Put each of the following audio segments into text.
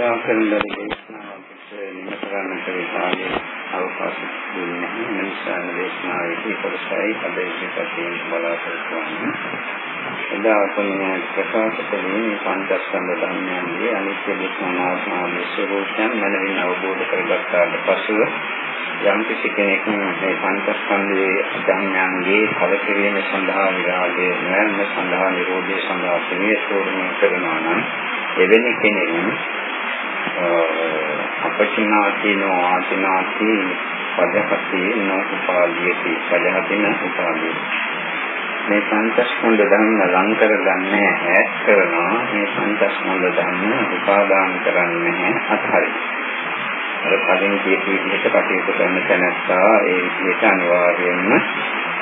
එදා කරන දේශනාවට නිම කරන්නට විපාකයේ අවකාශ දුන්නේ නැහැ. මේ නිසා දේශනාවේ කොටසයි අද ඉතිපතින් බලාපොරොත්තු වෙන්නේ. එදා අපේ ප්‍රකාශ කළේ මේ පංචස්කන්ධ ධර්මයන්ගේ අනිත්‍ය දුක්ඛ අනාත්ම ආදී ස්වરૂපයන් මනමින් අවබෝධ කරගත්තාට පසුව යම් කිසි කෙනෙක් මේ පංචස්කන්ධයේ ධර්මයන්ගේ කලකිරීම සඳහා විරාගයේ නැල්ම සඳහා නිරෝධය සඳහා ප්‍රේතෝරණය කරනවා නම් එවැනි කෙනෙක් අපචිනාතිනෝ ආචිනාති පදහති නෝපාදීති පදහතින උපාදී මේ පංචස්කන්ධ ධර්ම ලං කරගන්නේ ඈත් කරනවා මේ පංචස්කන්ධ ධර්ම උපාදාන කරන්නේ නැහැ අත්හරිනවා අර කලින් කියපු විදිහට කටයුතු කරන තැනත්තා ඒ විදිහට අනිවාර්යයෙන්ම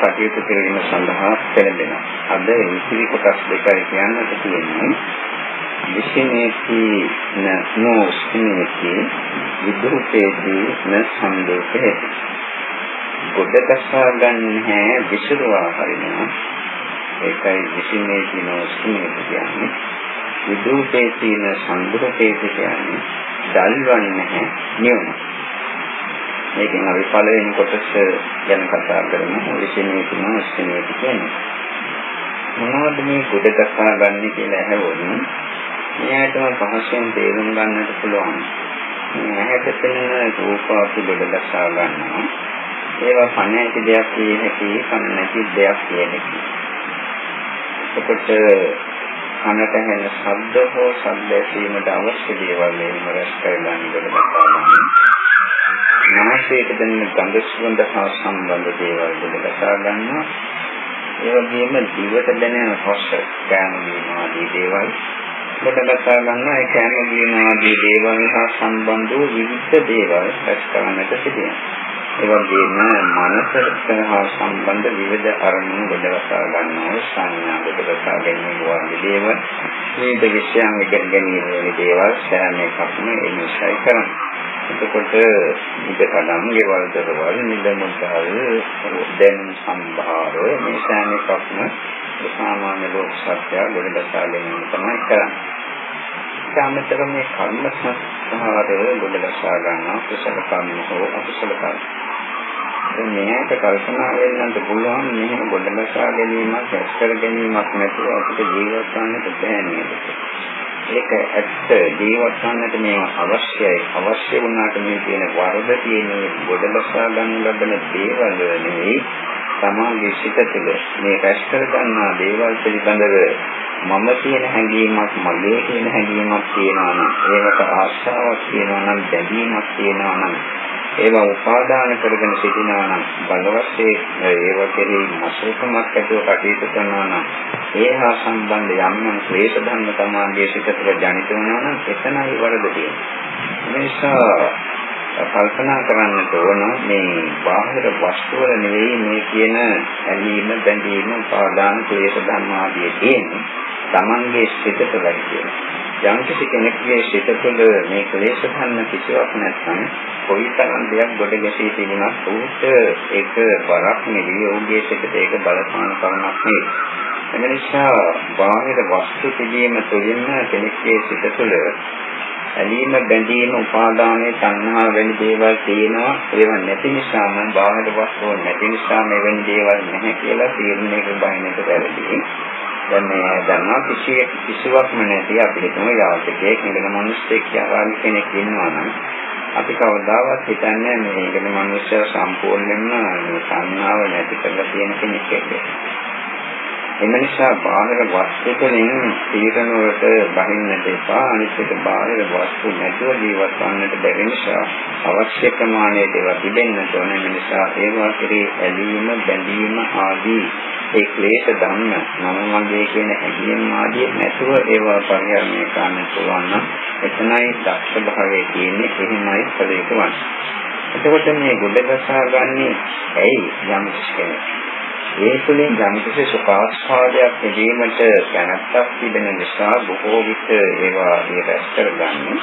කටයුතු කිරීම සඳහා පෙළඹෙනවා. අද ඉතිරි කොටස් දෙකයි කියන්නට තියෙන්නේ. විශේෂීති නෝස්මිති විදුපේති න සම්දෝෂේ. ගොඩකසා ගන්න විසිරුවා හරිනවා. ඒකයි විශේෂීති නෝස්මිති කියන්නේ. විදුපේති න සම්දෝෂේති කියන්නේ දල්වන්නේ නැහැ නියුණ. මේකෙන් අපි පළවෙනි කොටස ගැන කතා කරමු. විශේෂණය තුන විශේෂණය කියන්නේ. මොනවද මේ කොට දක්වා ගන්න කියලා ඇහුවොත් මෙයාටම පහසෙන් තේරුම් ගන්නට පුළුවන්. මේ ඇහැට පෙනෙන රූප අපි කොට දක්වා ගන්නවා. ඒවා පණ ඇති දෙයක් කිය හැකි, පණ නැති දෙයක් කිය හැකි. එතකොට කනට ඇහෙන ශබ්ද හෝ ශබ්ද ඇසීමට අවශ්‍ය දේවල් එහෙම රැස් කරගන්න ඉඩ නාසයට දැනෙන ගඳ සුවඳ හා සම්බන්ධ දේවල් දෙකසා ගන්නවා. ඒ වගේම දිවට දැනෙන රස, කෑම වීම ආදී දේවල් කොටගසා ගන්නවා. ඒ කෑම වීම ආදී දේවල් හා සම්බන්ධ වූ විවිධ දේවල් රැස් කරන්නට සිදුවෙනවා. ඒ වගේම මනසට හා සම්බන්ධ විවිධ අරමුණු ගොඩවසා ගන්නවා සංඥා ගොඩවසා ගැනීම වගේ දේවල් විවිධ විෂයන් ඉගෙන ගැනීම වගේ දේවල් සෑම එකක්ම එනිසයි කරන්නේ එතකොට ඉදකඩම් ගෙවල් දරවල් නිදමුතල් දැනුම් සම්භාර මේ සෑම එකක්ම සාමාන්‍ය ලෝක සත්‍ය ගොඩවසා ගැනීම තමයි කරන්නේ ඊටමතර මේ කර්ම සංස්කාර ගොඩනසා ගන්නවා කුසල කර්ම හෝ අකුසල කර්ම. මේකට කල්පනා වෙන්නත් පුළුවන් මෙහෙම ගොඩනසා ගැනීමක් රැස් කර ගැනීමක් නැතුව අපිට ජීවත් වන්නට බෑ නේද? ඒක ඇත්ත ජීවත් වන්නට මේ අවශ්‍යයි. අවශ්‍ය වුණාට මේ තියෙන වරද තියෙන ගොඩනසා ගන්න ලබන දේවල් නෙවෙයි තමාගේ සිත තුළ මේ රැස් කර ගන්නා දේවල් පිළිබඳව මම කියන හැඟීමක් මගේ කියන හැඟීමක් තියෙනවා නම් ඒකට ආශාවක් තියෙනවා නම් බැඳීමක් තියෙනවා නම් ඒවා උපාදාන කරගෙන සිටිනවා නම් බලවත්ේ ඒව කෙරෙහි මසුකමක් ඇතුව කටයුතු කරනවා නම් ඒ හා සම්බන්ධ යම් යම් ක්ලේශ ධර්ම තමාගේ සිත තුළ ජනිත වෙනවා නම් එතනයි වරද තියෙන්නේ. ඒ නිසා කල්පනා කරන්නට ඕන මේ බාහිර වස්තු වල නෙවෙයි මේ කියන ඇලීම බැඳීම උපාදාන ක්ලේශ ධර්ම ආදී තියෙන්නේ Tamange සිත තුළයි කියන්නේ යම් කිසි කෙනෙකුගේ සිත තුළ මේ ක්ලේශ ධර්ම කිසිවක් නැත්නම් කොයිතරම් දෙයක් ගොඩ ගැසී තිබුණත් උන්ට ඒක බරක් නෙවෙයි ඔහුගේ සිතට ඒක බලපාන කරුණක් නෙවෙයි. එම නිසා බාහිර වස්තු පිළිම තුළින්ම කෙනෙක්ගේ සිත තුළ ඇලීම බැඳීම උපාදානයේ තණ්හා වැනි දේවල් තියෙනවා ඒව නැති නිසාම බාහිර වස්තු නැති නිසා මෙවැනි දේවල් නැහැ කියලා තීරණයක බහිනට වැරදි. දැන් මේ දන්නා කිසි කිසිවක්ම නැති අපිට තමයි යාචකයෙක් නේද මිනිස්සෙක් කියලා කෙනෙක් ඉන්නවා නම් අපි කවදාවත් හිතන්නේ මේකට මිනිස්සු සම්පූර්ණයෙන්ම මේ සංඥාව නැති කරලා තියෙන කෙනෙක් කියලා. එම නිසා බාහිර වස්තු වලින් තීරණ වලට බහින්නට එපා. අනිත් එක බාහිර වස්තු නැතුව ජීවත් වන්නට බැරි නිසා අවශ්‍ය ප්‍රමාණයට ඒවා තිබෙන්නට ඕන. නිසා ඒවා කෙරේ ඇලීම බැඳීම ආදී ඒ ක්ලේශ ධම්ම මම මගේ කියන හැඟීම් ආදී නැතුව ඒවා පරිහරණය කරන්න පුළුවන් නම් එතනයි දක්ෂ භාවයේ තියෙන්නේ. එහෙමයි කළ යුතු වන්නේ. එතකොට මේ ගොඩ ගසා ගන්නේ ඇයි යම් කෙනෙක්? ඒ තුළින් යම්කිසි සුඛාස්වාදයක් ලැබීමට කැමැත්තක් තිබෙන නිසා බොහෝ විට ඒවා ඒ රැස් කරගන්නේ.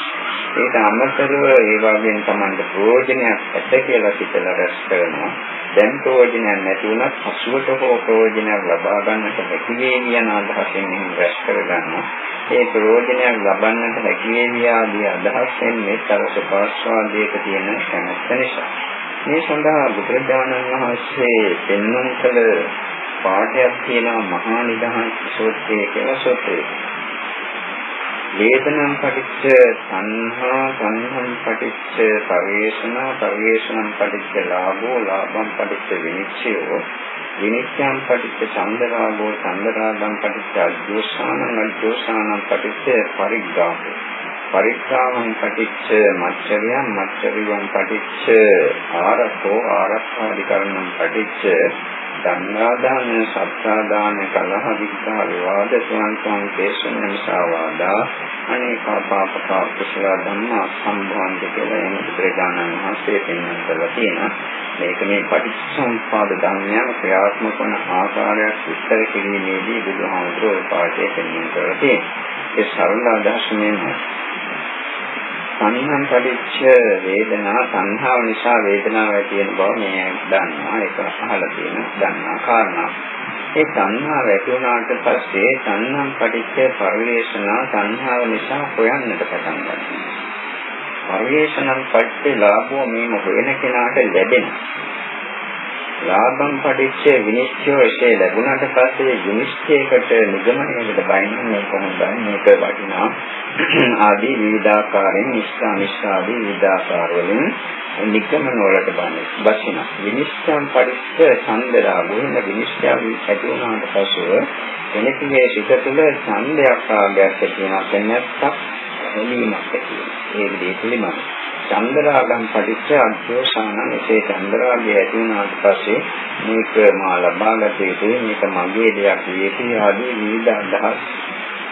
ඒක අමතරව ඒ වගේම Tamanට ප්‍රයෝජනයක් ඇත කියලා හිතලා රැස් කරනවා. දැන් ප්‍රයෝජනයක් නැති වුණත් පසුවට හෝ ප්‍රයෝජනයක් ලබා ගන්නට හැකි වේවි යන අදහසෙන් එහෙම රැස් කරගන්නවා. ඒ ප්‍රයෝජනයක් ලබන්නට හැකි වේවි ආදී අදහසෙන් මේ තර සුඛාස්වාදයක තියෙන කැමැත්ත නිසා මේ සඳහා බුදුරජාණන් වහන්සේ පෙන්වන කල පාඩයක් තියෙනවා මහා නිදහස් සූත්‍රය කියලා සූත්‍රය. වේදනම් පටිච්ච සංහා සංහම් පටිච්ච පරිේශන පරිේශනම් පටිච්ච ලාභෝ ලාභම් පටිච්ච විනිච්ඡයෝ විනිච්ඡම් පටිච්ච චන්දරාගෝ චන්දරාගම් පටිච්ච අජ්ජෝසානං අජ්ජෝසානං පටිච්ච පරිග්ගාහෝ පරික්ඛාමං පටිච්ච මච්චරියං මච්චරියං පටිච්ච ආරක්ඛෝ ආරක්ඛාදිකරණං පටිච්ච දන්නාදාන සත්තාදාන කලහ විග්ඝා විවාද සංසං දේශන නිසාවාදා අනේක පාපක කුසල ධම්මා සම්භවන්ති කියලා එන බුදුරජාණන් වහන්සේ පෙන්වන්න කරලා තියෙනවා. මේක මේ පටිච්චසමුප්පාද ධර්මයන් ක්‍රියාත්මක වන ආකාරයක් විස්තර කිරීමේදී බුදුහාමුදුරුවෝ පාඩේ පෙන්වන්න කරලා තියෙනවා. ඒ සරල අදහස මෙන්න සංහම් පටිච්ච වේදනා සංහාව නිසා වේදනාව ඇති වෙන බව මේ දන්නවා ඒක අහලා තියෙන දන්නා කාරණා. ඒ සංහාව ඇති වුණාට පස්සේ සංහම් පටිච්ච පරිවේශනා සංහාව නිසා හොයන්නට පටන් ගන්නවා. පරිවේශනම් පටිච්ච ලාභෝ මේ හොයන කෙනාට ලැබෙනවා. ලාභම් පටිච්ච විනිශ්චය එසේ ලැබුණාට පස්සේ විනිශ්චයකට නිගමනයකට බයින්නේ කොහොමද මේක වටිනා ආදී විවිධාකාරයෙන් නිස්සා නිස්සාදී විවිධාකාර වලින් නිගමන වලට බන්නේ. බසින විනිශ්චයම් පටිච්ච ඡන්දලා වුණ විනිශ්චය ඇති වුණාට පස්සේ කෙනෙකුගේ සිත තුළ ඡන්දයක් ආගයක් ඇති වෙනවා නැත්නම් එළීමක් ඇති වෙනවා. ඒ විදිහට පිළිමයි. චන්දරාගම් පටිච්ච අද්දෝෂාන එසේ චන්දරාගය ඇති වුණාට පස්සේ මේක මා ලබාගත යුතුයි. මේක මගේ දෙයක් වියටි ආදී විවිධ අදහස්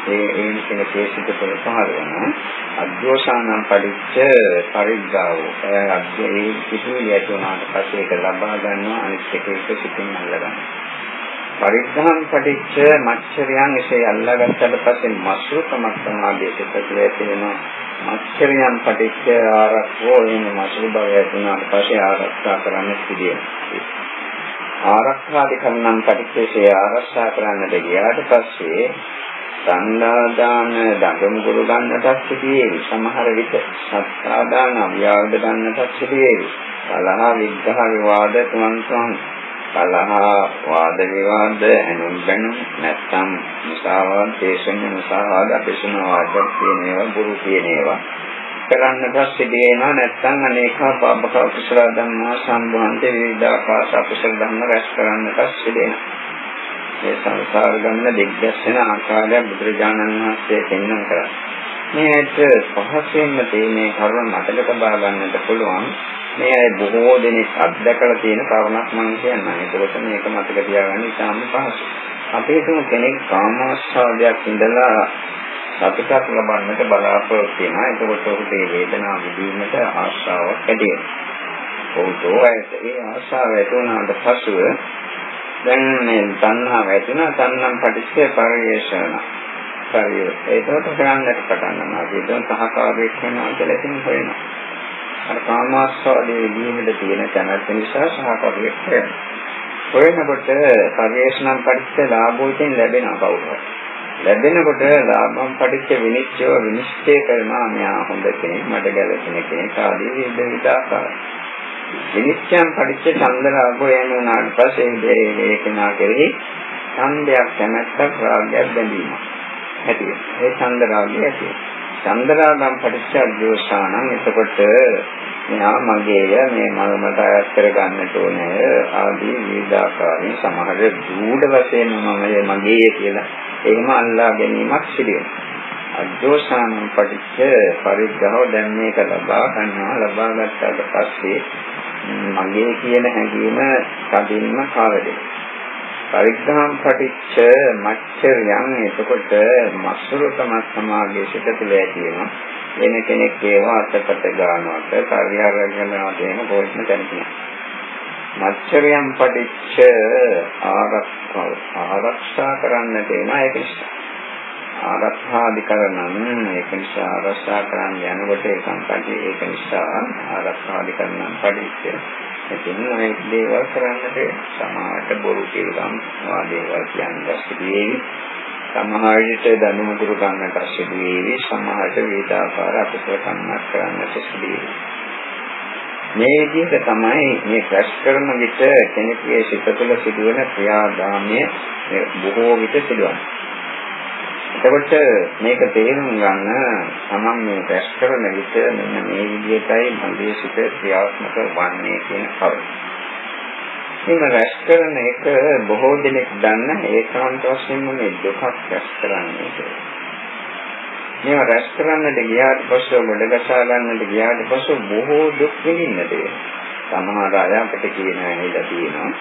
ඒ ඒ කෙනකේ සිට පෙළ පහළ වෙන අද්දෝෂාන පටිච්ච පරිග්ගාව ඒ අද්දේ කිසිම ඇති වුණාට පස්සේ ඒක ලබා ගන්නවා. අනිත් එක එක සිතින් අල්ලගන්නවා. පරිද්ධාන් පටිච්ච මච්චරයන් එසේ අල්ලාගත්තට පස්සේ මසුරුකමක් සමාධියට පැතිර ඇතිවෙනවා මච්චරයන් පටිච්ච ආරක්ෂෝ එන මසුරු භවය ඇතුණාට පස්සේ ආරක්ෂා කරන්න සිදුවෙනවා. ආරක්ෂාදි කරනම් පටිච්චේ ආරක්ෂා කරන්නට ගියාට පස්සේ සංදාදාන දඬුම් ගුරු ගන්නටත් සිදුවේවි. සමහර විට සත්සාදාන අවියාවද ගන්නටත් සිදුවේවි. කලහ විග්‍රහ විවාද තුන් තුන් කලහ වාද විවාද හැනුම් බැනුම් නැත්නම් මුසාවාද දේශන මුසාවාද අපේසන වාද කියන ඒවා බුරු කියන ඒවා. කරන්නට සිදුවෙනවා නැත්නම් අනේක පාපක කුසල ධර්මා සම්බන්ධ විවිධාකාශ අකුසල ධර්ම රැස් කරන්නට සිදුවෙනවා මේ සංසාර ගමන දිග්ගැස්සෙන ආකාරය බුදුරජාණන් වහන්සේ පෙන්වන කරා. මේ ඇත්ත පහසෙන්ම තේමේ කරුණ මතක තබා ගන්නට පුළුවන්. මේ අය බොහෝ දෙනෙක් අත්දැකලා තියෙන කරුණක් මම කියන්නම්. ඒකකොට මේක මතක තියාගන්න ඉතාම පහසුයි. අපේ තුම කෙනෙක් කාමාස්වාදයක් ඉඳලා සතුටක් ලබන්නට බලාපොරොත්තු වෙනවා. ඒකකොට ඔහුට මේ වේදනාව විඳීමට ආශාවක් ඇති වෙනවා. ඔහුට ඒ ආශාව ඇති වුණාට පසුව දැන් මේ තණ්හාව ඇති වෙනවා. තණ්හම් පටිච්චේ පරිේශන. පරිය. ඒකට කරන්නට පටන් ගන්නවා. ඒක සහකාරයක් වෙනවා කියලා ඉතින් හොයනවා. අර කාමාස්වාදයේ දීමද තියෙන කැමැත්ත නිසා සහකරුවෙක් වෙනවා. හොයනකොට පරිේශනම් පරිච්ඡ ලාභෝයෙන් ලැබෙනවා කවුරුහරි. ලැබෙනකොට ලාභම් පරිච්ඡ විනිශ්චය විනිශ්චය කරනවා මෙයා හොඳ කෙනෙක් මට ගැළපෙන කෙනෙක් ආදී විවිධ විදාකාර. විනිශ්චයන් පරිච්ඡ චන්දරාගෝ යන උනාට පස්සේ ඒ කෙනා කෙරෙහි ඡන්දයක් කැමැත්තක් රාගයක් බැඳීමක් ඇති වෙනවා. ඒ චන්දරාගය ඇති වෙනවා. චන්දරාගම් පටිච්චද්දෝෂාණං එතකොට මෙහා මගේය මේ මම මට අයත් කර ගන්නට ඕනේ ආදී විවිධාකාරයෙන් සමහර දූඩ වශයෙන් මම මගේය කියලා එහෙම අල්ලා ගැනීමක් සිදු වෙනවා. අද්දෝෂාණං පටිච්ච පරිග්‍රහව දැන් මේක ලබා ගන්නවා. ලබා ගත්තාට පස්සේ මගේ කියන හැඟීම කදින්ම කාවදේ. පරිග්‍රහම් පටිච්ච මච්චරියන් එතකොට මස්සුරුකම සමාගයේ සිට තුළ ඇති වෙනවා. වෙන කෙනෙක් ඒවා අතකට ගන්නවට පරිහරණය කරනවා කියන පොයින්ට් තැනකින්. මච්චරයන් පටිච්ච ආරක්ෂා කරන්නට එන ඒක නිසා ආරක්ෂාධිකරණම් ඒක නිසා ආරක්ෂා කරන්න යනකොට ඒ සම්පatti ඒක නිසා ආරක්ෂාධිකරණම් පටිච්ච ඉතින් මේ දේවල් කරන්නට සමාජයට බොරු කියලා වාදේවල් කියන්න සිදුවේවි සමහර විට දනුම දුරු ගන්නට සිදුවේවි සමහරට වේදාකාර අකුසල කන්නක් කරන්නට සිදුවේවි මේ විදිහට තමයි මේ ක්‍රැෂ් කරන විට කෙනෙකුගේ සිත තුළ සිදුවන ක්‍රියාදාමය බොහෝ විට සිදුවනවා. එතකොට මේක තේරුම් ගන්න තමන් මේ ක්‍රැෂ් කරන විට මෙන්න මේ විදිහටයි මගේ සිත ක්‍රියාත්මක වන්නේ කියන කරුණ. මේ රැස් කරන එක බොහෝ දෙනෙක් දන්න ඒකාන්ත වශයෙන්ම මේ දුකක් රැස් කරන්නේ කියලා. මේවා රැස් කරන්නට ගියාට පස්සේ ගොඩගසා ගන්නට ගියාට පස්සේ බොහෝ දුක් විඳින්නට වෙනවා. සමහර අය අපිට කියන ඇහිලා තියෙනවා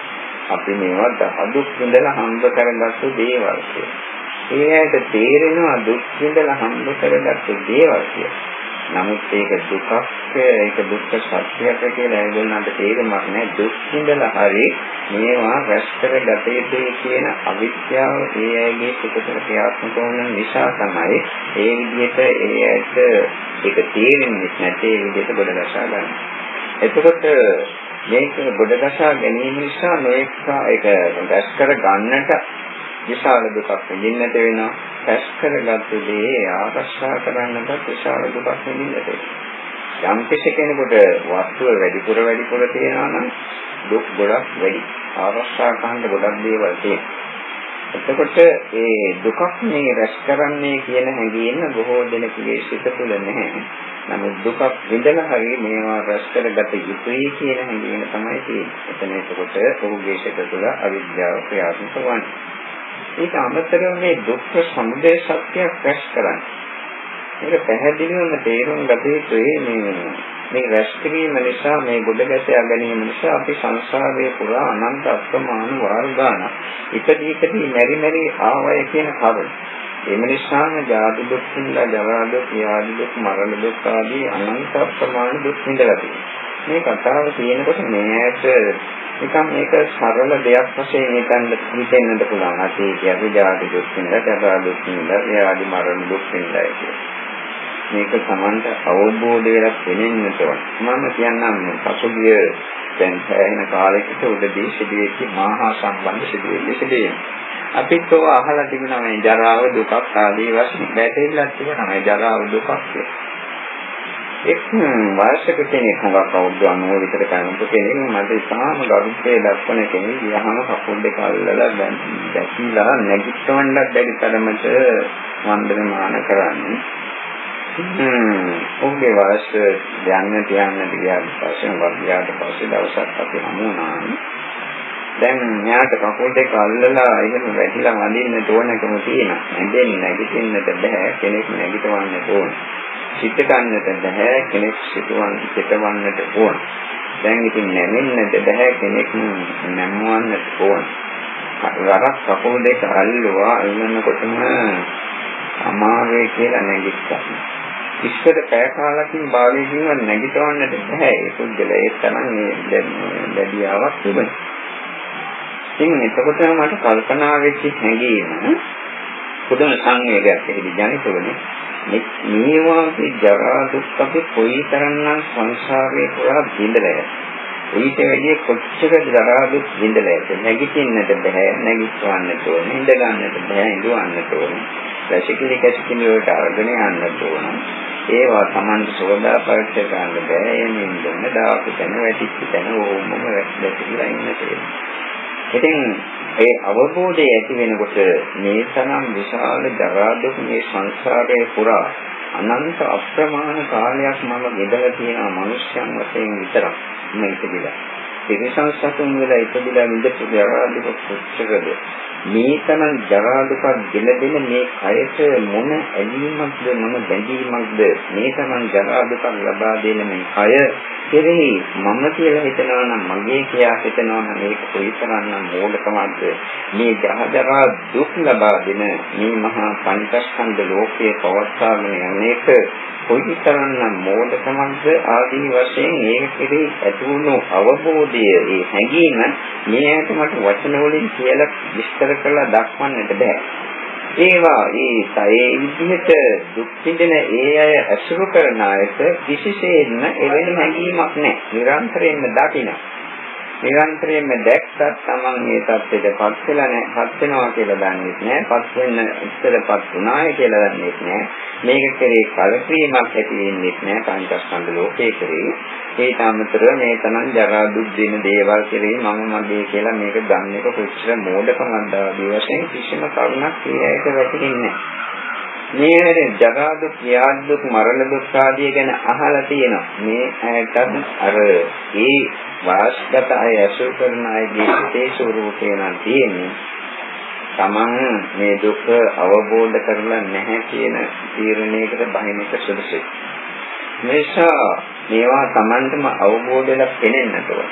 අපි මේවා අදුක් විඳලා හම්බ කරගත්තු දේවල් කියලා. ඒ ඇයිට තේරෙනවා දුක් විඳලා හම්බ කරගත්තු දේවල් කියලා. නමුත් ඒක දුකක් ඒක දුක්ඛ සත්‍යයක් කියලා ඒගොල්ලන්ට තේරුමක් නැහැ දුක් විඳලා හරි මේවා රැස් කරගත යුතුයි කියන අවිද්‍යාව ඒ අයගේ සුඛතර ක්‍රියාත්මක වන නිසා තමයි ඒ විදිහට ඒ ඇයට ඒක තේරෙන්නේ නැtei ඒ විදිහට ගොඩනගා ගන්න. එතකොට මේක ගොඩනගා ගැනීම නිසා මේක ඒක රැස් කර ගන්නට විශාල දුකක් විඳින්නට වෙනවා. පැස් කරගත්තු දේ ආරක්ෂා කරන්නට විශාල දුකක් විඳින්නට වෙනවා. යම් කෙනෙකුට වස්තුව වැඩිපුර වැඩිපුර තියෙනවා නම් දුක් ගොඩක් වැඩි. ආරක්ෂා කරන්න ගොඩක් දේවල් තියෙනවා. එතකොට ඒ දුකක් මේ රැස් කරන්නේ කියන හැඟීම බොහෝ දෙනෙකුගේ සිත තුළ නැහැ. නමුත් දුකක් විඳලා හරි මේවා රැස් කරගත යුතුයි කියන හැඟීම තමයි තියෙන්නේ. එතන එතකොට ඔහුගේ සිත තුළ අවිද්‍යාව ක්‍රියාත්මක වන්නේ. ඊට අමතරව මේ දුක්ඛ සමුදය සත්‍යයක් රැස් කරන්නේ. මේක පැහැදිලිවම තේරුම් ගත යුතුයි මේ මේ රැස් කිරීම නිසා මේ ගොඩ ගැසයා ගැනීම නිසා අපි සංසාරයේ පුරා අනන්ත අප්‍රමාණ වාර ගන්න ඉපදී ඉපදී මෙරි මෙරි ආවය කියන කරුණ. එම නිසාම ජාති දුක් විඳලා ජරා දුක්, ව්‍යාධි දුක්, මරණ දුක් ආදී අනන්ත අප්‍රමාණ දුක් විඳලා තියෙනවා. මේ කතාව තියෙනකොට මේ ඇයට නිකන් මේක සරල දෙයක් වශයෙන් හිතන්න හිතෙන්නත් පුළුවන්. අතීතයේ අපි ජාති දුක් විඳලා, ජරා දුක් විඳලා, ව්‍යාධි මරණ දුක් විඳලා කියලා. මේක Tamanට අවබෝධයක් වෙනෙන්නට ඕන. මම කියන්නම් පසුගිය දැන් පැයන කාලයකට උඩදී සිදුවෙච්ච මහා සම්බන්ධ සිදුවෙච්ච සිදුවීම්. අපිත් ඔය අහලා තිබුණා මේ ජරාව දුකක් ආදී වශයෙන් වැටෙන්නත් තිබුණා මේ ජරාව දුකක් කියලා. එක් වයසක කෙනෙක් හුඟක් අවුරුදු 90 විතර කනපු කෙනෙක් මට ඉතාම ගරුත්වයේ දක්වන කෙනෙක් ගියාම කකුල් දෙක අල්ලලා දැකිලා නැගිටවන්නත් බැරි තරමට වන්දනමාන කරන්නේ. හ්ම් ඔහුගේ වයස යන්න තියන්නට ගියාට පස්සේ වර්ගයාට පස්සේ දවසක් අපි හමු වුණා. දැන් ඥාට කකුල් දෙක අල්ලලා එහෙම වැටිලා වඳින්න ඕනකම තියෙනවා. නැගෙන්න නැගිටින්නට බෑ කෙනෙක් නැගිටවන්න ඕනේ. සිත ගන්නට බෑ කෙනෙක් සිතවන් සිතවන්නට ඕන. දැන් ඉතින් නැමෙන්නට බෑ කෙනෙක් නැමුවන්නට ඕන. වරක් කකුල් දෙක අල්ලුවා අල්ලනකොටම අමාරුයි කියලා නැගිට්ටා. ඉස්සර පැය කාලකින් භාවයේ ජීවන් නැගිටවන්නට බෑ ඒ පුද්ගලයා ඒ තරම් ලැබියාවක් තිබුණා. ඉතින් එතකොට මට කල්පනා වෙච්ච හැඟීම පුදුම සංවේගයක් එහිදී ජනිත වුණේ. මේ වාගේ ජරා දුක් අපි කොයිතරම්නම් සංසාරේ පුරා විඳලා ඊට වැඩිය කොච්චර ජරා දුක් විඳලා ඇත නැගිටින්නට බෑ නැගිටවන්නට ඕන ඉඳ ගන්නට බෑ ඉඳවන්නට ඕන. රැසිකිලි කැසිකිලි වලට අරගෙන යන්නට ඕන. ඒවා Tamanට සෝදා පරීක්ෂා කරන්න බෑ. එමින් දුන්න දාපු තැන වැටිච්ච තැන ඕමම වැටිලා ඉන්න තියෙනවා. ඉතින් ඒ අවබෝධය ඇති වෙනකොට මේ තරම් විශාල ජරා දුක් මේ සංසාරයේ පුරා අනන්ත අප්‍රමාණ කාලයක් මම ගෙදලා තියෙන මනුෂ්‍යයන් වශයෙන් විතරක් මේක දිලා. තිරිසන් සතුන් වල ඉපදිලා විඳපු ජරා දුක කොච්චරද? මේ තරම් ජරා දුක ගෙලදෙන මේ කයට මොන ඇලීමක්ද මොන බැඳීමක්ද මේ තරම් ජරා දුක ලබා දෙන මේ කය කෙරෙහි මම කියලා හිතනවා නම් මගේ කියලා හිතනවා නම් මේක කොයිතරම්නම් මෝඩකමක්ද මේ ජහජරා දුක් ලබා දෙන මේ මහා පංචස්කන්ධ ලෝකයේ පවත්වාගෙන යන්නේක කොයිතරම්නම් මෝඩකමක්ද ආදී වශයෙන් ඒක කෙරෙහි ඇති වුණු අවබෝධය ඒ හැඟීම මේ ඇයට මට වචන වලින් කියලා විස්තර කරලා දක්වන්නට බෑ. ඒවා ඒ ඒ විදිහට දුක් විඳින ඒ අය අසුරු කරන අයට කිසිසේත්ම එවැනි හැඟීමක් නැහැ. නිරන්තරයෙන්ම දකිනවා. නිරන්තරයෙන්ම දැක්සත් Taman මේ தත්ත්වයටපත් වෙලා නැහැ, පත් වෙනවා කියලා දන්නේ නැහැ, පත් වෙන්න ඉස්සරපත් වුණාය කියලා දන්නේ නැහැ. මේක කෙරේ කලකිරීමක් ඇති වෙන්නේ නැහැ පංචස්කන්ධ ලෝකේ කෙරේ. ඒට අමතරව මේ තමන් ජරා දුක් දින දේවල් කෙරේ මම මගේ කියලා මේක ගන්න එක කොච්චර මෝඩකමක්ද ආදී වශයෙන් කිසිම කරුණක් ඒ ඇයට වැටහෙන්නේ නැහැ. මේ ජරා දුක්, ව්‍යාධි දුක්, මරණ දුක් ආදී ගැන අහලා තියෙනවා. මේ ඇයටත් අර ඒ වාස්ගත අය අසුර කරන අයගේ සිතේ ස්වરૂපේ නම් තියෙන්නේ. Taman මේ දුක අවබෝධ කරලා නැහැ කියන තීරණයකට බහින එක සුදුසුයි. මේසා මේවා Tamanටම අවබෝධ වෙලා පෙනෙන්නට ඕන.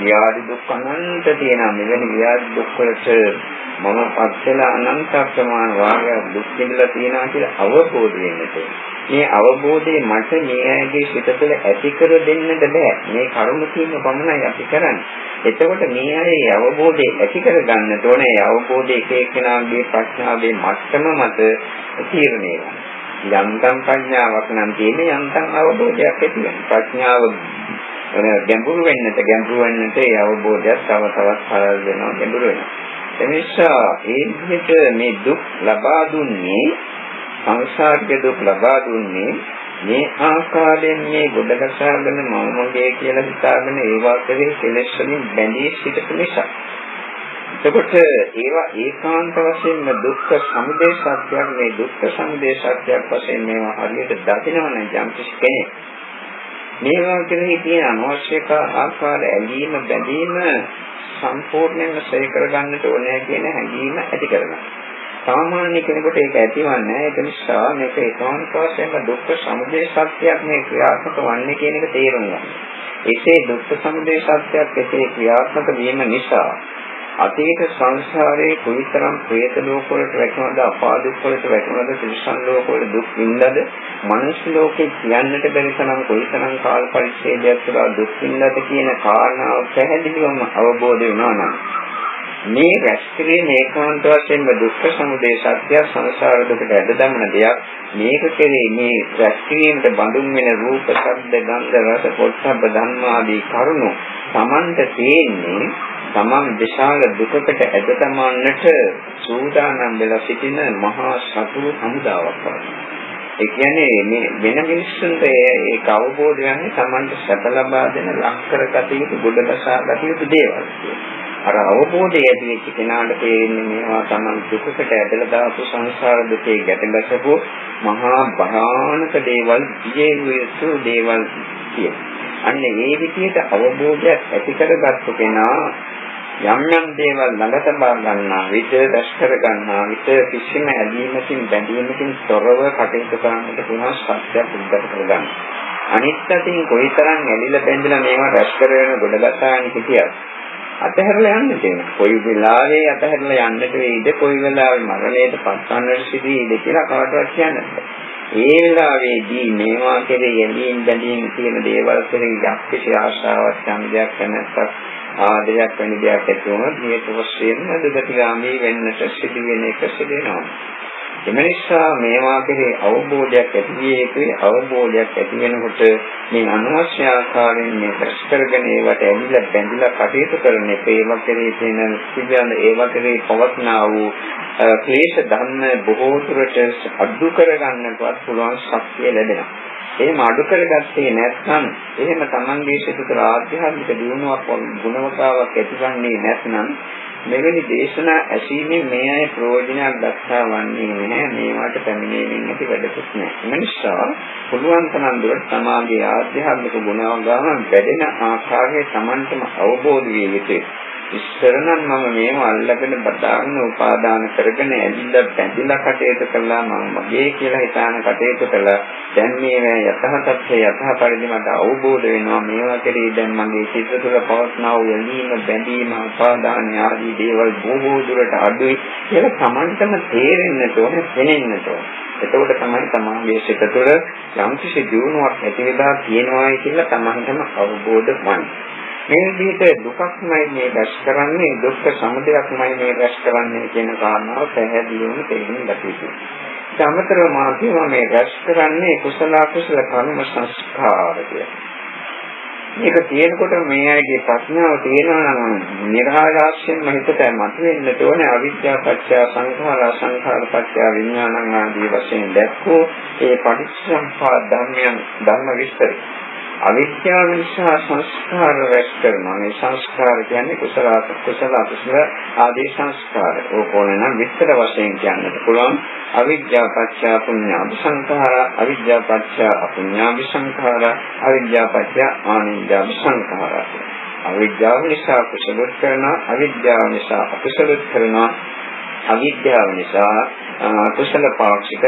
ව්‍යාධි දුක් අනන්ත තියෙනවා. මෙවැනි ව්‍යාධි දුක් වලට මම පත් වෙලා අනන්ත ප්‍රමාණ වාගයක් දුක් විඳලා තියෙනවා කියලා අවබෝධ වෙන්නට මේ අවබෝධය මට මේ ඇගේ සිත තුළ ඇති කර දෙන්නද බෑ. මේ කරුණ තියෙන පමණයි අපි කරන්නේ. එතකොට මේ අය අවබෝධය ඇති කර ගන්නට ඕනේ. අවබෝධය එක එක්කෙනාගේ ප්‍රඥාවේ මට්ටම මත තීරණය යන්තම් ප්‍රඥාවක් නම් තියෙන්නේ යන්තම් අවබෝධයක් ඇති වෙන ප්‍රඥාව ගැඹුරු වෙන්නට ගැඹුරු වෙන්නට ඒ අවබෝධයක් තව තවත් පළල් වෙනවා ගැඹුරු වෙනවා එනිසා ඒ විදිහට මේ දුක් ලබා දුන්නේ සංසාරික දුක් ලබා දුන්නේ මේ ආකාරයෙන් මේ ගොඩගසාගෙන මම මගේ කියලා හිතාගෙන ඒවා කෙරේ කෙලෙස් වලින් බැඳී සිටපු නිසා. එතකොට ඒවා ඒකාන්ත වශයෙන්ම දුක්ඛ සමුදය සත්‍යයක් මේ දුක්ඛ සමුදය සත්‍යයක් වශයෙන් මේවා හරියට දකිනවනම් යම් කෙනෙක් මේවා කෙරෙහි තියෙන අනවශ්‍ය ආකාර ඇලීම බැඳීම සම්පූර්ණයෙන්ම ශ්‍රේ කරගන්නට ඕනේ කියන හැඟීම ඇති කරගන්න. සාමාන්‍ය කෙනෙකුට ඒක ඇතිවන්නේ ඒක නිසා මේක ඒකාන්ත වශයෙන්ම දුක්ඛ සමුදය සත්‍යයක් මේ ක්‍රියාත්මක වන්නේ කියන එක තේරුම් ගන්න. එසේ දුක්ඛ සමුදය සත්‍යයක් එසේ ක්‍රියාත්මක වීම නිසා අතීත සංසාරයේ කොයිතරම් പ്രേත ලෝක වලට වැටුණාද අපාදුක් වලට වැටුණාද තිරිසන් ලෝක වල දුක් විඳලාද මනුස්ස ලෝකේ කියන්නට බැරි තරම් කොයිතරම් කාල පරිච්ඡේදයක් තුළ දුක් විඳලාද කියන කාරණාව පැහැදිලිවම අවබෝධ වෙනවා නම් මේ රැස්කිරීම ඒකාන්ත වශයෙන්ම දුක්ඛ සමුදය සත්‍ය සංසාර දුකට ඇද දමන දෙයක්. මේක කෙරේ මේ රැස්කිරීමට බඳුන් වෙන රූප ශබ්ද ගන්ධ රස පොට්ටබ්බ ධම්ම ආදී කරුණු Tamanta තියෙන්නේ තමන් විශාල දුකකට ඇද තමන්නට සූදානම් වෙලා සිටින මහා සතුරු හමුදාවක් වගේ. ඒ කියන්නේ මේ වෙන මිනිස්සුන්ට ඒක අවබෝධ වෙන්නේ තමන්ට සැප ලබා දෙන ලක්කර ගත යුතු ගොඩබසා ගත යුතු දේවල්. අර අවබෝධය ඇති වෙච්ච කෙනාට තේරෙන්නේ මේවා තමන් දුකකට ඇදලා දාපු සංසාර දුකේ ගැටගසපු මහා භයානක දේවල්, ජීවිත දේවල් කියන. අන්න ඒ විදිහට අවබෝධයක් ඇති කරගත්තු කෙනා යම් යම් දේවල් ළඟ තබා ගන්නා විට දැස් කර ගන්නා විට කිසිම ඇලීමකින් බැඳීමකින් තොරව කටයුතු කරන්නට පුළුවන් සත්‍යයක් උද්ගත කරගන්න. අනිත් අතින් කොයිතරම් ඇලිලා බැඳලා මේවා රැස් කරගෙන ගොඩගතාගෙන හිටියත් අතහැරලා යන්න තියෙනවා. කොයි වෙලාවෙ අතහැරලා යන්නට වෙයිද කොයි වෙලාවෙ මරණයට පත්වන්නට සිදුවේද කියලා කවදාවත් කියන්න බෑ. ඒ වෙලාවේදී මේවා කෙරෙහි ඇලීම් බැඳීම් කියන දේවල් කෙරෙහි යක්ෂ ආශාවක් සම්දයක් නැත්නම් ආදරයක් වෙන දෙයක් ඇති වුණොත් හේතු වශයෙන්ම දුගතිගාමී වෙන්නට සිදු වෙන එක සිදු වෙනවා. එම නිසා මේවා කෙරේ අවබෝධයක් ඇති විය යුතුයි. අවබෝධයක් ඇති වෙනකොට මේ අනවශ්‍ය ආකාරයෙන් මේ ප්‍රශ් කරගෙන ඒවට ඇලිලා බැඳිලා කටයුතු කරන එක ඒවා කෙරේ තියෙන සිදුවන ඒවා කෙරේ පවත්නා වූ ක්ලේශ ධර්ම බොහෝ දුරට අඩු කරගන්නටවත් පුළුවන් ශක්තිය ලැබෙනවා. එහෙම අඩු කරගත්තේ නැත්නම් එහෙම Tamange සිත තුළ ආධ්‍යාත්මික දියුණුවක් ගුණවතාවක් ඇතිවන්නේ නැත්නම් මෙවැනි දේශනා ඇසීමෙන් මේ අය ප්‍රයෝජනයක් දක්වා වන්නේ නැහැ. මේවට පැමිණීමෙන් ඇති වැඩකුත් නැහැ. ඒ නිසා පුළුවන් තරම් දුරට තමාගේ ආධ්‍යාත්මික ගුණවගාම වැඩෙන ආකාරයේ Tamanටම අවබෝධ විය යුතුයි. ඉස්සර නම් මම මේව අල්ලගෙන බදාගෙන උපාදාන කරගෙන ඇලිලා බැඳිලා කටයුතු කළා මම මගේ කියලා හිතාන කටයුතු කළා. දැන් මේවා යථා තත්ත්වය යථා පරිදි මට අවබෝධ වෙනවා. මේවා කෙරෙහි දැන් මගේ සිත තුළ පවස්නා වූ ඇලීම බැඳීම උපාදාන ආදී දේවල් බොහෝ දුරට අඩුයි කියලා Tamanටම තේරෙන්නට ඕනේ දැනෙන්නට ඕනේ එතකොට තමයි තමන්ගේ සිත තුළ යම්කිසි දියුණුවක් ඇති වෙලා තියෙනවායි කියලා තමන්ටම අවබෝධ වන්නේ. මේ විදිහට දුකක්මයි මේ රැස් කරන්නේ දුක්ඛ සමුදයක්මයි මේ රැස් කරන්නේ කියන කාරණාව පැහැදිලිවම තේරුම් ගත යුතුයි. සමතරව මාර්ගය මේ රැස් කරන්නේ කුසල කුසල කර්ම සංස්කාර කියලා. මේක තියෙනකොට මේ අයගේ ප්‍රශ්නාව තියෙනවා නම් නිර්හාරාශ්‍යයෙන්ම හිතට මතුවෙන්න ඕනේ අවිද්‍යාව පත්‍ය සංඛාර සංඛාර පත්‍ය විඥානං ආදී වශයෙන් දැක්කෝ ඒ පටිච්චසමුප්පාද ධර්මයන් ධර්ම විස්තරය අවිද්‍යාව නිසා සංස්කාර රැස් කරනවා. මේ සංස්කාර කියන්නේ කුසල කුසල අකුසල ආදී සංස්කාර. ඕකෝනේ නම් විස්තර වශයෙන් කියන්නත් පුළුවන්. අවිද්‍යාව පත්‍ය පුඤ්ඤාභි සංඛාර, අවිද්‍යාව පත්‍ය අපුඤ්ඤාභි සංඛාර, අවිද්‍යාව පත්‍ය ආනිඤ්ඤාභි සංඛාර. අවිද්‍යාව නිසා කුසලොත් කරනවා, අවිද්‍යාව නිසා අකුසලොත් කරනවා. අවිද්‍යාව නිසා කුසල පාක්ෂික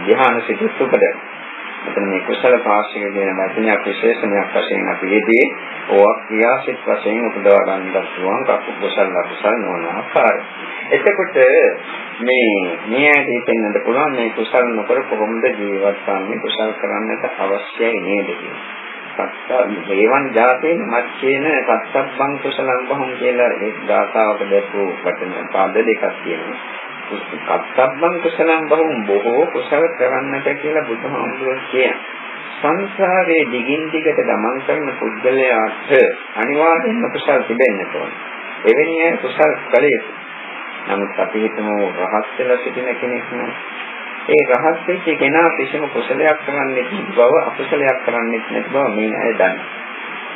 ධ්‍යාන සිතුත් උපදවනවා. මෙතන මේ කුසල පාක්ෂික කියන වචනයක් විශේෂණයක් වශයෙන් අපි යෙදී ඕවා ක්‍රියාසිත වශයෙන් උපදවා ගන්නට පුළුවන් කප්පු කුසල අකුසල නොවන ආකාරය. එතකොට මේ මේ ඇටි පෙන්වන්න පුළුවන් මේ කුසල නොකර කොහොමද ජීවත් වන්නේ කුසල කරන්නට අවශ්‍යයි නේද කියලා. ඒවන් ජාතේන මච්චේන සත්තබ්බං කුසලං බහුම් කියලා ඒ ගාථාවක දැක්වූ වචන පාද දෙකක් තියෙනවා. කත්තබ්බං කුසලං බහුම් බොහෝ කුසල කරන්නට කියලා බුදුහාමුදුරුවෝ කියන. සංසාරයේ දිගින් දිගට ගමන් කරන පුද්ගලයාට අනිවාර්යෙන්ම කුසල තිබෙන්න ඕන. එවැනි අය කුසල කළ යුතුයි. නමුත් අපි හිතමු රහත් වෙලා සිටින කෙනෙක් නම් ඒ රහත් වෙච්ච කෙනා කිසිම කුසලයක් කරන්නේ නැති බව අකුසලයක් කරන්නේ නැති බව මේ අය දන්නවා.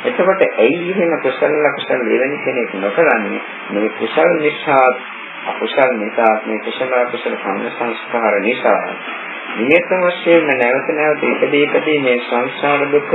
එතකොට ඇයි එහෙම කුසල කුසල එවැනි කෙනෙක් නොකරන්නේ මේ කුසල නිසා අකුසල් නිසා මේ කුසල අකුසල කර්ම සංස්කාර නිසා නියත වශයෙන්ම නැවත නැවත ඉපදී ඉපදී මේ සංසාර දුක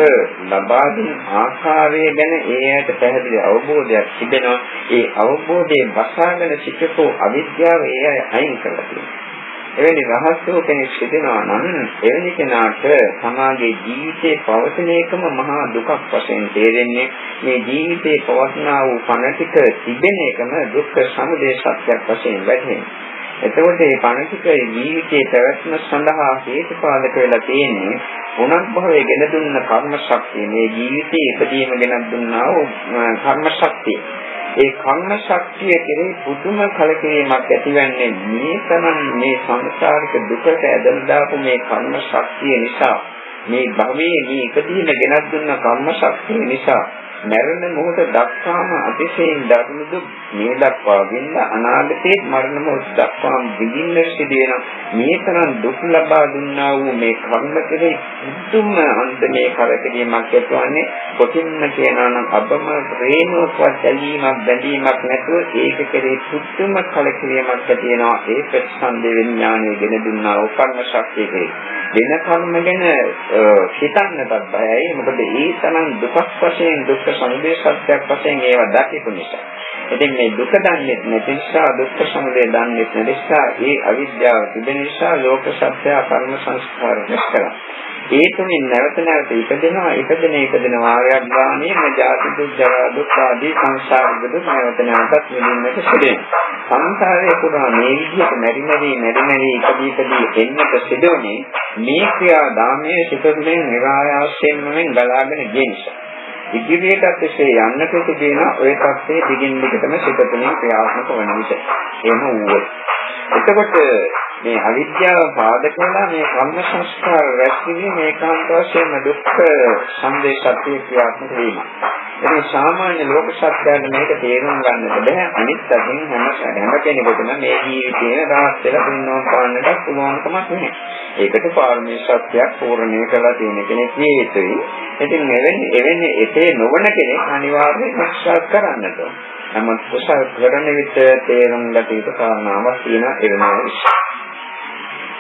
ලබා දෙන ආකාරය ගැන ඒ ඇයට පැහැදිලි අවබෝධයක් තිබෙනවා. ඒ අවබෝධයෙන් වසාගෙන සිටපු අවිද්‍යාව ඒ අය අයින් කරලා තියෙනවා. එවැනි රහස්‍යෝ කෙනෙක් සිටිනවා නම් එවැනි කෙනාට සමාජයේ ජීවිතේ පවතින එකම මහා දුකක් වශයෙන් තේරෙන්නේ මේ ජීවිතේ පවත්නා වූ පණ ටික තිබෙන එකම දුක්ඛ සමුදය සත්‍යයක් වශයෙන් වැටහෙනවා. එතකොට මේ පණ ටික ජීවිතයේ පැවැත්ම සඳහා හේතුපාදක වෙලා තියෙන්නේ පුනර්භවයේ ගෙන දුන්න කර්ම ශක්තිය. මේ ජීවිතයේ ඉපදීම ගෙන දුන්නා වූ කර්ම ශක්තිය. ඒ කර්ම ශක්තිය කෙරෙහි පුදුම කලකිරීමක් ඇතිවන්නේ මේ තරම් මේ සංසාරික දුකට ඇදලා දාපු මේ කර්ම ශක්තිය නිසා. මේ භවයේ මේ ඉපදීම ගෙනත් දුන්න කර්ම ශක්තිය නිසා. මරණ මොහොත දක්වාම අතිශයින් දරුණු දුක් මේ දක්වා වෙන්න අනාගතයේ මරණ මොහොත දක්වාම විඳින්න සිදු වෙන මේ තරම් දුක් ලබා දුන්නා වූ මේ කර්ම කෙරෙහි මුතුම අන්තමේ කරකැවීමක් ඇතිවන්නේ කොටින්ම කියනවා නම් අබම ප්‍රේමවත් ඇලීමක් බැඳීමක් නැතුව ඒක කෙරෙහි මුතුම කලකිරීමක් ඇති වෙනවා ඒ ප්‍රතිසන්දේ විඥානයේ ගෙන දුන්නා වූ කර්ම ශක්තිය කෙරෙහි වෙන කර්ම ගැන හිතන්නටත් බයයි. මොකද ඒ තරම් දුකක් වශයෙන් දුක්ඛ සමුදය සත්‍යයක් වශයෙන් ඒවා දකිපු නිසා. ඉතින් මේ දුක දන්නේ නැති නිසා දුක්ඛ සමුදය දන්නේ නැති නිසා ඒ අවිද්‍යාව තිබෙන නිසා ලෝක සත්‍ය කර්ම සංස්කාර කරනවා. ඒ තුنين නැවත නැවත ඉපදෙනවා ඉපදෙන ඉපදෙන වාරයක් ගානේ ජාති දුක් ජරා දුක් ආදී සංසාර දුක් නැවත නැවතත් විඳින්නට සිදෙනවා. සංසාරයේ පුරා මේ විදිහට මෙරි මෙරි මෙරි මෙරි ඉපදී ඉපදී එන්නට සිදුවන්නේ මේ ක්‍රියා ධාමයේ සිතුනේ නිරායාසයෙන්ම ගලාගෙන ගිය නිසා. ඉදිරියටත් එසේ යන්නට සිදුවෙන ওই තත්ත්වයේ දිගින් දිගටම සිත තුළින් ක්‍රියාත්මක වන නිසා. එහෙම වුවොත් එතකොට මේ අවිද්‍යාව පාදක වෙලා මේ කර්ම සංස්කාර රැස්වීම ඒකාන්ත වශයෙන්ම දුක්ඛ සංදේශත්‍ය ක්‍රියාත්මක වීම. ඉතින් සාමාන්‍ය ලෝක සත්‍යයන් මේක තේරුම් ගන්නට බෑ. අනිත් අතින් හැම හැම කෙනෙකුටම මේ ජීවිතයේ රාහත් වෙලා පින්නෝම් පාන්නට පුළුවන්කමක් නැහැ. ඒකට පාරමී සත්‍යයක් පූර්ණණය කරලා තියෙන කෙනෙක් විය යුතුයි. ඉතින් එවැනි එවැනි එතේ නොවන කෙනෙක් අනිවාර්යයෙන් සාක්ෂාත් කරන්නට ඕන. නමුත් කුසල කරන විට තේරුම් ගත යුතු කාරණාවක් තියෙන එවැනි විශ්වාස.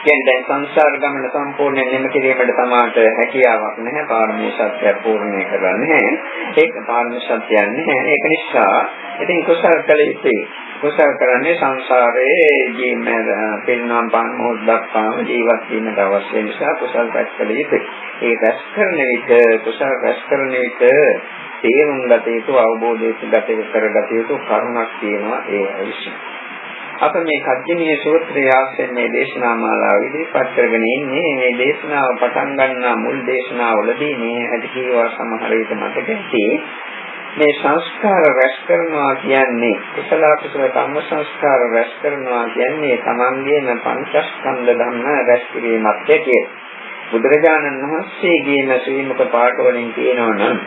කියන්නේ දැන් සංසාර ගමන සම්පූර්ණයෙන් නිම කිරීමට තමාට හැකියාවක් නැහැ. පාරමී සත්‍ය පූර්ණේ කරන්නේ ඒක පාරමී සත්‍යයක් නැහැ. ඒක නිසා ඉතින් කුසල කළ යුතුයි. කුසල කරන්නේ සංසාරයේ ජීම පින්නම් පන් මොහොත් දක්වාම ජීවත් වීමට අවශ්‍ය නිසා කුසල රැස් කළ යුතුයි. ඒ රැස් කරන විට කුසල රැස් කරන විට තේරුම් ගත යුතු අවබෝධයට ගත කරගත යුතු කරුණක් තියෙනවා ඒ විශ්වාස අප මේ කජ්ජනීය සූත්‍රය ආශ්‍රයෙන් මේ දේශනා මාලාව ඉදිරිපත් කරගෙන ඉන්නේ. මේ දේශනාව පටන් ගන්නා මුල් දේශනාවලදී මේ ඇති කීවා සමහර විට මතක ඇති. මේ සංස්කාර රැස් කරනවා කියන්නේ කුසල කුසල කම්ම සංස්කාර රැස් කරනවා කියන්නේ තමන්ගේම පංචස්කන්ධ ධර්ම රැස් කිරීමක් ඇටියෙ බුදුරජාණන් වහන්සේගේම ශ්‍රී මුඛ පාඨ වලින් කියනවා නම්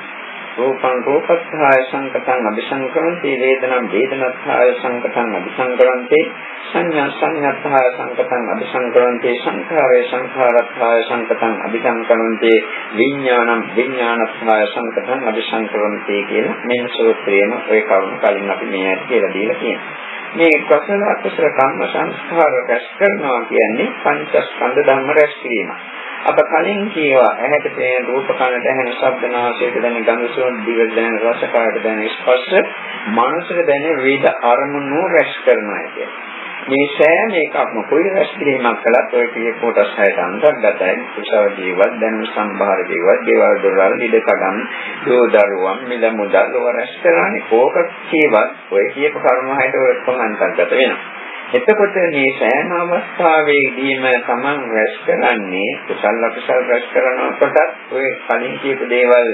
රූපං රූපස්ථාය සංකතං අபிසංකරන්ති වේදනං වේදනස්ථාය සංකතං අபிසංකරන්ති සංඥා සංඥාස්ථාය සංකතං අபிසංකරන්ති සංඛාරේ සංඛාරස්ථාය සංකතං අபிසංකරන්ති විඥානං විඥානස්ථාය සංකතං අபிසංකරන්ති කියන මේ සූත්‍රයේම ඔය කරුණ කලින් අපි මේ කියලා දීලා තියෙනවා. මේ කුසල අකුසල කම්ම සංස්කාර රැස් කරනවා කියන්නේ පංචස්කන්ධ ධර්ම රැස් කිරීමයි අප කලින් කියවා ඇහැට පෙනෙන රූප කනට ඇහෙන ශබ්ද නාසයට දැනෙන ගඳ සුවඳ දිවට දැනෙන රස කායට දැනෙන ස්පර්ශ මනසට දැනෙන විවිධ අරමුණු රැස් කරනවා කියන්නේ. මේ සෑම එකක්ම කොයි රැස් කිරීමක් කළත් ඔය කියේ කොටස් හයට අන්තර්ගතයි. කුසල ජීවත් දැනුම් සම්භාර ජීවත්, දේවල් දොරවල් ඉඩකඩම්, දෝදරුවන් මිල මුදල් ඔය රැස් කරන්නේ කෝක කීවත් ඔය කියපු කර්ම හයට ඔක්කොම අන්තර්ගත වෙනවා. එතකොට මේ සෑම අවස්ථාවේදීම Taman රැස් කරන්නේ කුසල අකුසල රැස් කරනකොට ඔය කලින් කියපු දේවල්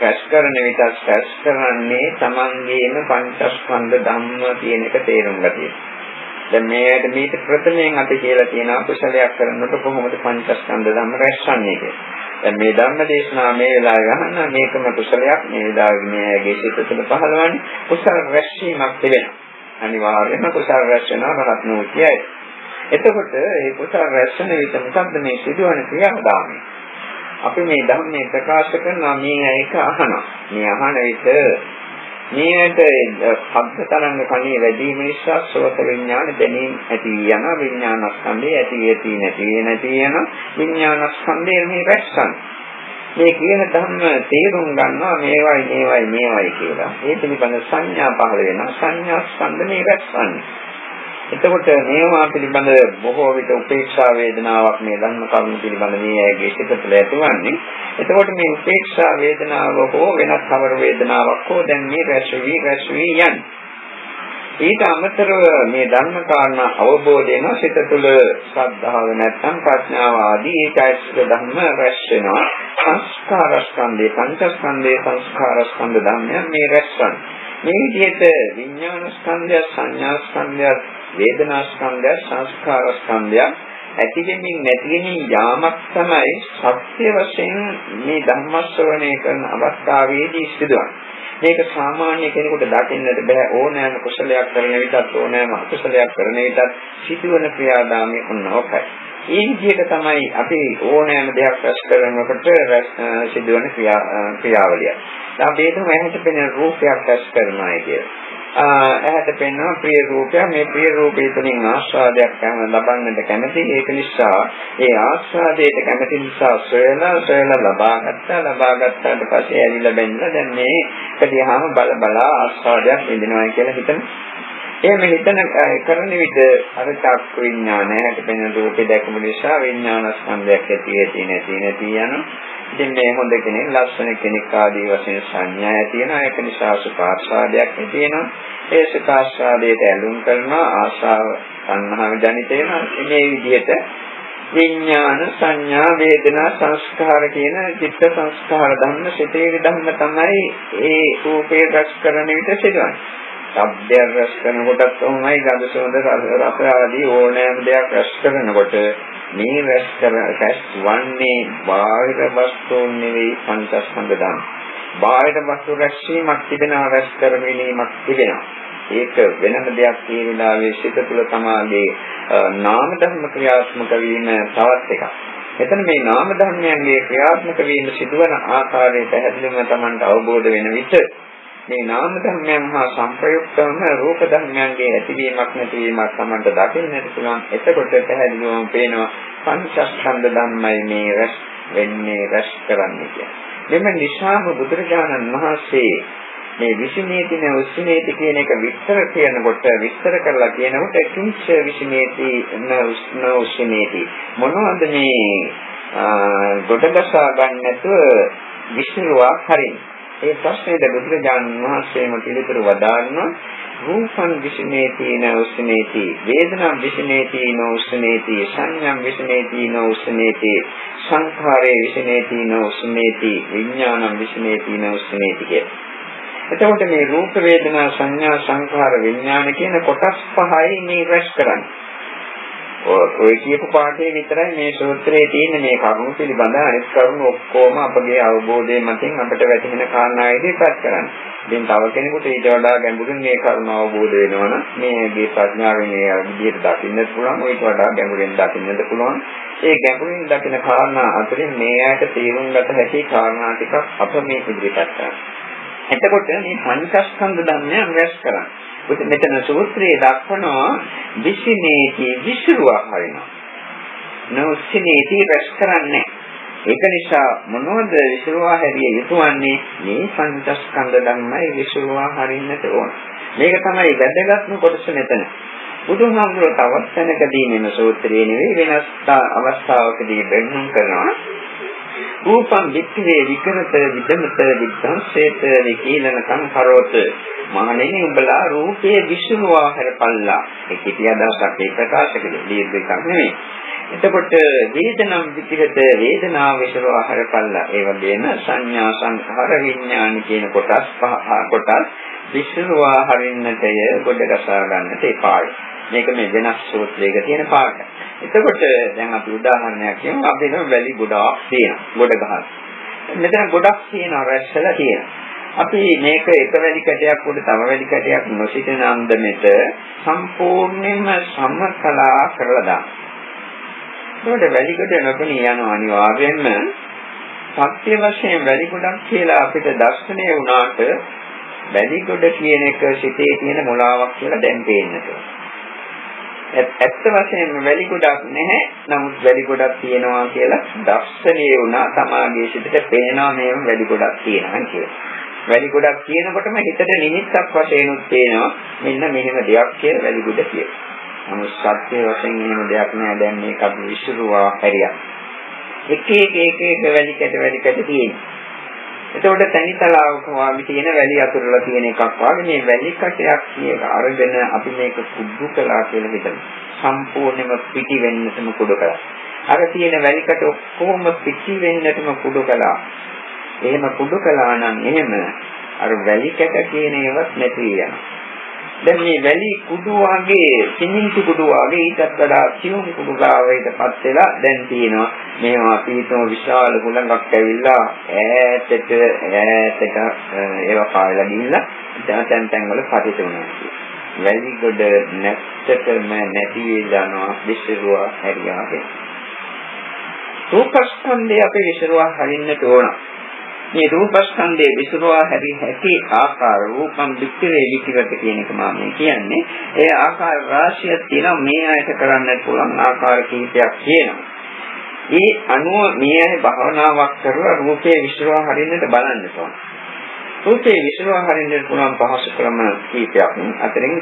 රැස් කරන විට රැස් කරන්නේ Tamanගේම පංචස්කන්ධ ධම්ම කියන එක තේරුම් ගතියි. දැන් මේකට මේක ප්‍රථමයෙන් අපි කියලා තියෙනවා කුසලයක් කරනකොට කොහොමද පංචස්කන්ධ ධම්ම රැස්වන්නේ කියලා. දැන් මේ ධම්ම දේශනාව මේ වෙලාවේ අහන්න මේකම කුසලයක් මේ වෙලාවේ මේගේ සිත තුළ පහළවන්නේ කුසල රැස්වීමක් තිබෙනවා. අනිවාර්යයෙන්ම කුසල රැස් වෙනවා රහත් නෝතියයි. එතකොට මේ කුසල රැස් වෙන විට මොකද්ද මේ සිදුවන ක්‍රියාදාමය? අපි මේ ධර්මයේ ප්‍රකාශ කරනවා මේ එක අහනවා. මේ අහන විට මේකට ශබ්ද තරංග කණේ වැඩි වීම නිසා සෝත විඥාන දැනීම ඇති යන විඥානස්කන්ධය ඇති ඇති නැති නැති යන විඥානස්කන්ධය මේ රැස්සන් මේ කියන ධර්ම තේරුම් ගන්නවා මේවයි මේවයි මේවයි කියලා. ඒ පිළිබඳ සංඥා පහළ වෙනවා. සංඥා ස්කන්ධනේ රැස්වන්නේ. එතකොට මේවා පිළිබඳ බොහෝ විට උපේක්ෂා වේදනාවක් මේ ධර්ම කරුණු පිළිබඳ මේ ඇගේ සිත තුළ ඇතිවන්නේ. එතකොට මේ උපේක්ෂා වේදනාව හෝ වෙනත් කවර වේදනාවක් හෝ දැන් මේ රැස් වී රැස් වී යන්නේ. ඊට අමතරව මේ ධර්ම කාරණා අවබෝධ වෙන සිත තුළ ශ්‍රද්ධාව නැත්නම් ප්‍රඥාව ආදී ඒ චෛතසික ධර්ම රැස් වෙනවා. සංස්කාරස්කන්ධේ පංචස්කන්ධේ සංස්කාරස්කන්ධ ධර්මයන් මේ රැස්වන් මේ විදිහට විඥාන ස්කන්ධය සංඥා ස්කන්ධය වේදනා ස්කන්ධය සංස්කාර ස්කන්ධය ඇතිවෙමින් නැතිවෙමින් යාමක් තමයි සත්‍ය වශයෙන් මේ ධර්මස්වරණය කරන අවස්ථාවේදී සිදුවන්නේ. මේක සාමාන්‍ය කෙනෙකුට දකින්නට බෑ ඕනෑම කුසලයක් කරන විටත් ඕනෑම අකුසලයක් කරන විටත් සිදුවන ක්‍රියාදාමය ඔන්නෝකයි. ඒ විදිහට තමයි අපි ඕනෑම දෙයක් රැස් කරනකොට සිදුවන ක්‍රියාවලිය. දැන් අපි හිතමු ඇහැට පෙනෙන රූපයක් රැස් කරනවා කියලා. ඇහැට පෙනෙන ප්‍රිය රූපයක් මේ ප්‍රිය රූපය තුළින් ආස්වාදයක් ලබන්නට කැමති. ඒක නිසා ඒ ආස්වාදයට කැමති නිසා සොයලා සොයලා ලබා ගත්තා ලබා ගත්තාට පස්සේ ඇලිලා බැඳලා දැන් මේ කඩියාම බල බලා ආස්වාදයක් විඳිනවා කියලා හිතන එහෙම හිතන කරන විට අර චක්ක විඥානය හැට පෙනෙන රූපේ දැකම නිසා විඥාන ස්කන්ධයක් ඇති ඇති නැති නැති යනවා. ඉතින් මේ හොඳ කෙනෙක්, ලස්සන කෙනෙක් ආදී වශයෙන් සංඥා ඇති වෙනවා. ඒක නිසා සුඛාස්වාදයක් ඇති වෙනවා. ඒ සුඛාස්වාදයට ඇලුම් කරනවා ආශාව, සංහාව ජනිත වෙනවා. මේ විදිහට විඥාන සංඥා වේදනා සංස්කාර කියන චිත්ත සංස්කාර ධර්ම සිතේ ධර්ම තමයි ඒ රූපේ රස කරන විට සිදුවන්නේ. ශබ්දය රස කරනකොටත් කොහොමයි ගඳ සුවඳ රස ආදී ඕනෑම දෙයක් රස කරනකොට මේ රැස් කර රැස් වන්නේ බාහිර වස්තුන් නෙවෙයි පංචස්කන්ධ ධර්ම. බාහිර වස්තු රැස්වීමක් තිබෙනවා රැස් කරගැනීමක් තිබෙනවා. ඒක වෙනම දෙයක් මේ වෙලාවේ සිත තුළ තමාගේ නාම ධර්ම ක්‍රියාත්මක වීම තවත් එකක්. එතන මේ නාම ධර්මයන්ගේ ක්‍රියාත්මක වීම සිදුවන ආකාරය පැහැදිලිවම Tamanට අවබෝධ වෙන විට මේ නාම ධර්මයන් හා සංප්‍රයුක්තවම රූප ධර්මයන්ගේ ඇතිවීමක් නැතිවීමක් Tamanට දකින්නට පුළුවන්. එතකොට පැහැදිලිවම පේනවා පංචස්කන්ධ ධර්මයි මේ රැස් වෙන්නේ රැස් කරන්නේ කියන්නේ. මෙම නිසාම බුදුරජාණන් වහන්සේ මේ විසිනේති න උස්සිනේති කියන එක විස්තර කියනකොට විස්තර කරලා කියනකොට කිංච විසිනේති න උස්න උස්සිනේති මොනවද මේ ගොඩගසා ගන්න නැතුව විසිරුවා හරින්නේ ඒ ප්‍රශ්නේද බුදුරජාණන් වහන්සේම පිළිතුරු වදාරනවා රූපං විසමේති නෝසමේති වේදනං විසමේති නෝසමේති සංඥං විසමේති නෝසමේති සංඛාරේ විසමේති නෝසමේති විඥානං විසමේති නෝසමේති කිය. එතකොට මේ රූප වේදනා සංඥා සංඛාර විඥාන කියන කොටස් පහයි මේ රැස් කරන්නේ. ඔය කියපු පාඩේ විතරයි මේ සූත්‍රයේ තියෙන මේ කරුණු පිළිබඳ අනිත් කරුණු ඔක්කොම අපගේ අවබෝධයෙන් මතින් අපිට වැටහෙන කාරණා ඉදිරිපත් කරන්නේ. ඉතින් තව කෙනෙකුට ඊට වඩා ගැඹුරින් මේ කරුණ අවබෝධ වෙනවනම් මේගේ ප්‍රඥාවෙන් ඒ විදිහට දකින්නත් පුළුවන්, ඊට වඩා ගැඹුරින් දකින්නත් පුළුවන්. ඒ ගැඹුරින් දකින කාරණා අතරින් මේ ඇයට තේරුම් ගත හැකි කාරණා ටිකක් අප මේ ඉදිරිපත් කරනවා. එතකොට මේ පංචස්කන්ධ ධර්මයන් රැස් කරන්නේ මොකද මෙතන සූත්‍රයේ දක්වනවා විසිනේති විසිරුවා හරිනවා. නොසිනේති රැස් කරන්නේ. ඒක නිසා මොනවද විසිරුවා හැරිය යුතුවන්නේ මේ පංචස්කන්ධ ධර්මයි විසිරුවා හරින්නට ඕන. මේක තමයි වැදගත්ම කොටස මෙතන. බුදුහාමුදුරුවෝ තවත් තැනකදී මෙන්න සූත්‍රයේ නෙවෙයි වෙනස් අවස්ථාවකදී බෙන්හම් කරනවා රූපං වික්ඛවේ විකරත විදමත විද්ධංසේත විකීලන සංකරෝත මහණෙනි උඹලා රූපයේ විසුරුවා හැරපල්ලා ඒ කිපිය අදහසක් ඒ ප්‍රකාශ කළේ දීර්ඝ එකක් නෙමෙයි එතකොට වේදනම් විචිත වේදනාව විසුරුවා හැරපල්ලා ඒ වගේම සංඥා සංඛාර විඥාන කියන කොටස් පහ කොටස් විසුරුවා හරින්නටය ගොඩ ගසා ගන්නට එපායි මේක මේ වෙනස් සූත්‍රයක තියෙන පාඩක. එතකොට දැන් අපි උදාහරණයක් කියමු. අපි හිතමු වැලි ගොඩක් තියෙනවා. ගොඩ ගහක්. මෙතන ගොඩක් තියෙනවා රැස්සලා තියෙනවා. අපි මේක එක වැලි කැටයක් උඩ තව වැලි කැටයක් නොසිටින අන්දමෙට සම්පූර්ණයෙන්ම සමකලා කරලා දාන්න. ඒකට වැලි කොට නොපෙනී යන අනිවාර්යයෙන්ම සත්‍ය වශයෙන් වැලි ගොඩක් කියලා අපිට දැర్శණය වුණාට වැලි ගොඩ කියන එක සිතේ තියෙන මොලාවක් කියලා දැන් පේන්නට. ඇත්ත වශයෙන්ම වැලි ගොඩක් නැහැ. නමුත් වැලි ගොඩක් තියෙනවා කියලා දර්ශනීය වුණා සමාගයේ සිටට පේනවා මේව වැලි ගොඩක් තියෙනවා කියලා. වැලි ගොඩක් තියෙනකොටම හිතට නිමිත්තක් වශයෙන් උත් පේනවා මෙන්න මෙහෙම දෙයක් කියලා වැලි ගොඩ කියලා. නමුත් සත්‍ය වශයෙන් එහෙම දෙයක් නෑ දැන් මේක අපි විශ්රුවා හැරියා. එක එක එක එක වැලි කැට වැලි කැට තියෙනවා. එතකොට තනිතලාවක වාගේ තියෙන වැලි අතුරලා තියෙන එකක් වාගේ මේ වැලි කටයක් කියන අරගෙන අපි මේක කුඩු කළා කියලා හිතමු. සම්පූර්ණයෙන්ම පිටි වෙන්නටම කුඩු කළා. අර තියෙන වැලි කට ඔක්කොම පිටි වෙන්නටම කුඩු කළා. එහෙම කුඩු කළා නම් එහෙම අර වැලි කැට කියන ඒවත් නැති වෙනවා. දැන් මේ වැලි කුඩු වගේ සිමෙන්ති කුඩු වගේ ඊටත් වඩා සියුම් කුඩු ගාවයටපත් වෙලා දැන් තියෙනවා. මේවා පිටම විශාල හුලඟක් ඇවිල්ලා ඈතට ඈතට ඒවා පායලා ගිහිල්ලා දැන් තැන් වල පතිත වුණා වැලි ගොඩ නැත්තටම නැති වෙනවා විසිරුවා හැරියාගේ රූපස්කන්ධය අපි විසිරුවා හරින්නට ඕන. මේ රූපස්කන්ධයේ විසුරුවා හැරි හැකි ආකාර රූපම් වික්‍රේ විකිරත කියන එක මම කියන්නේ. ඒ ආකාර රාශියක් තියෙනවා මේ ආයත කරන්නට පුළුවන් ආකාර කිහිපයක් තියෙනවා. ඒ අනුව මේ අය භාවනාවක් කරලා රූපේ විසුරුවා හරින්නට බලන්න ඕන. රූපේ විසුරුවා හරින්නට පුළුවන් පහසු ක්‍රම කිහිපයක් අතරින්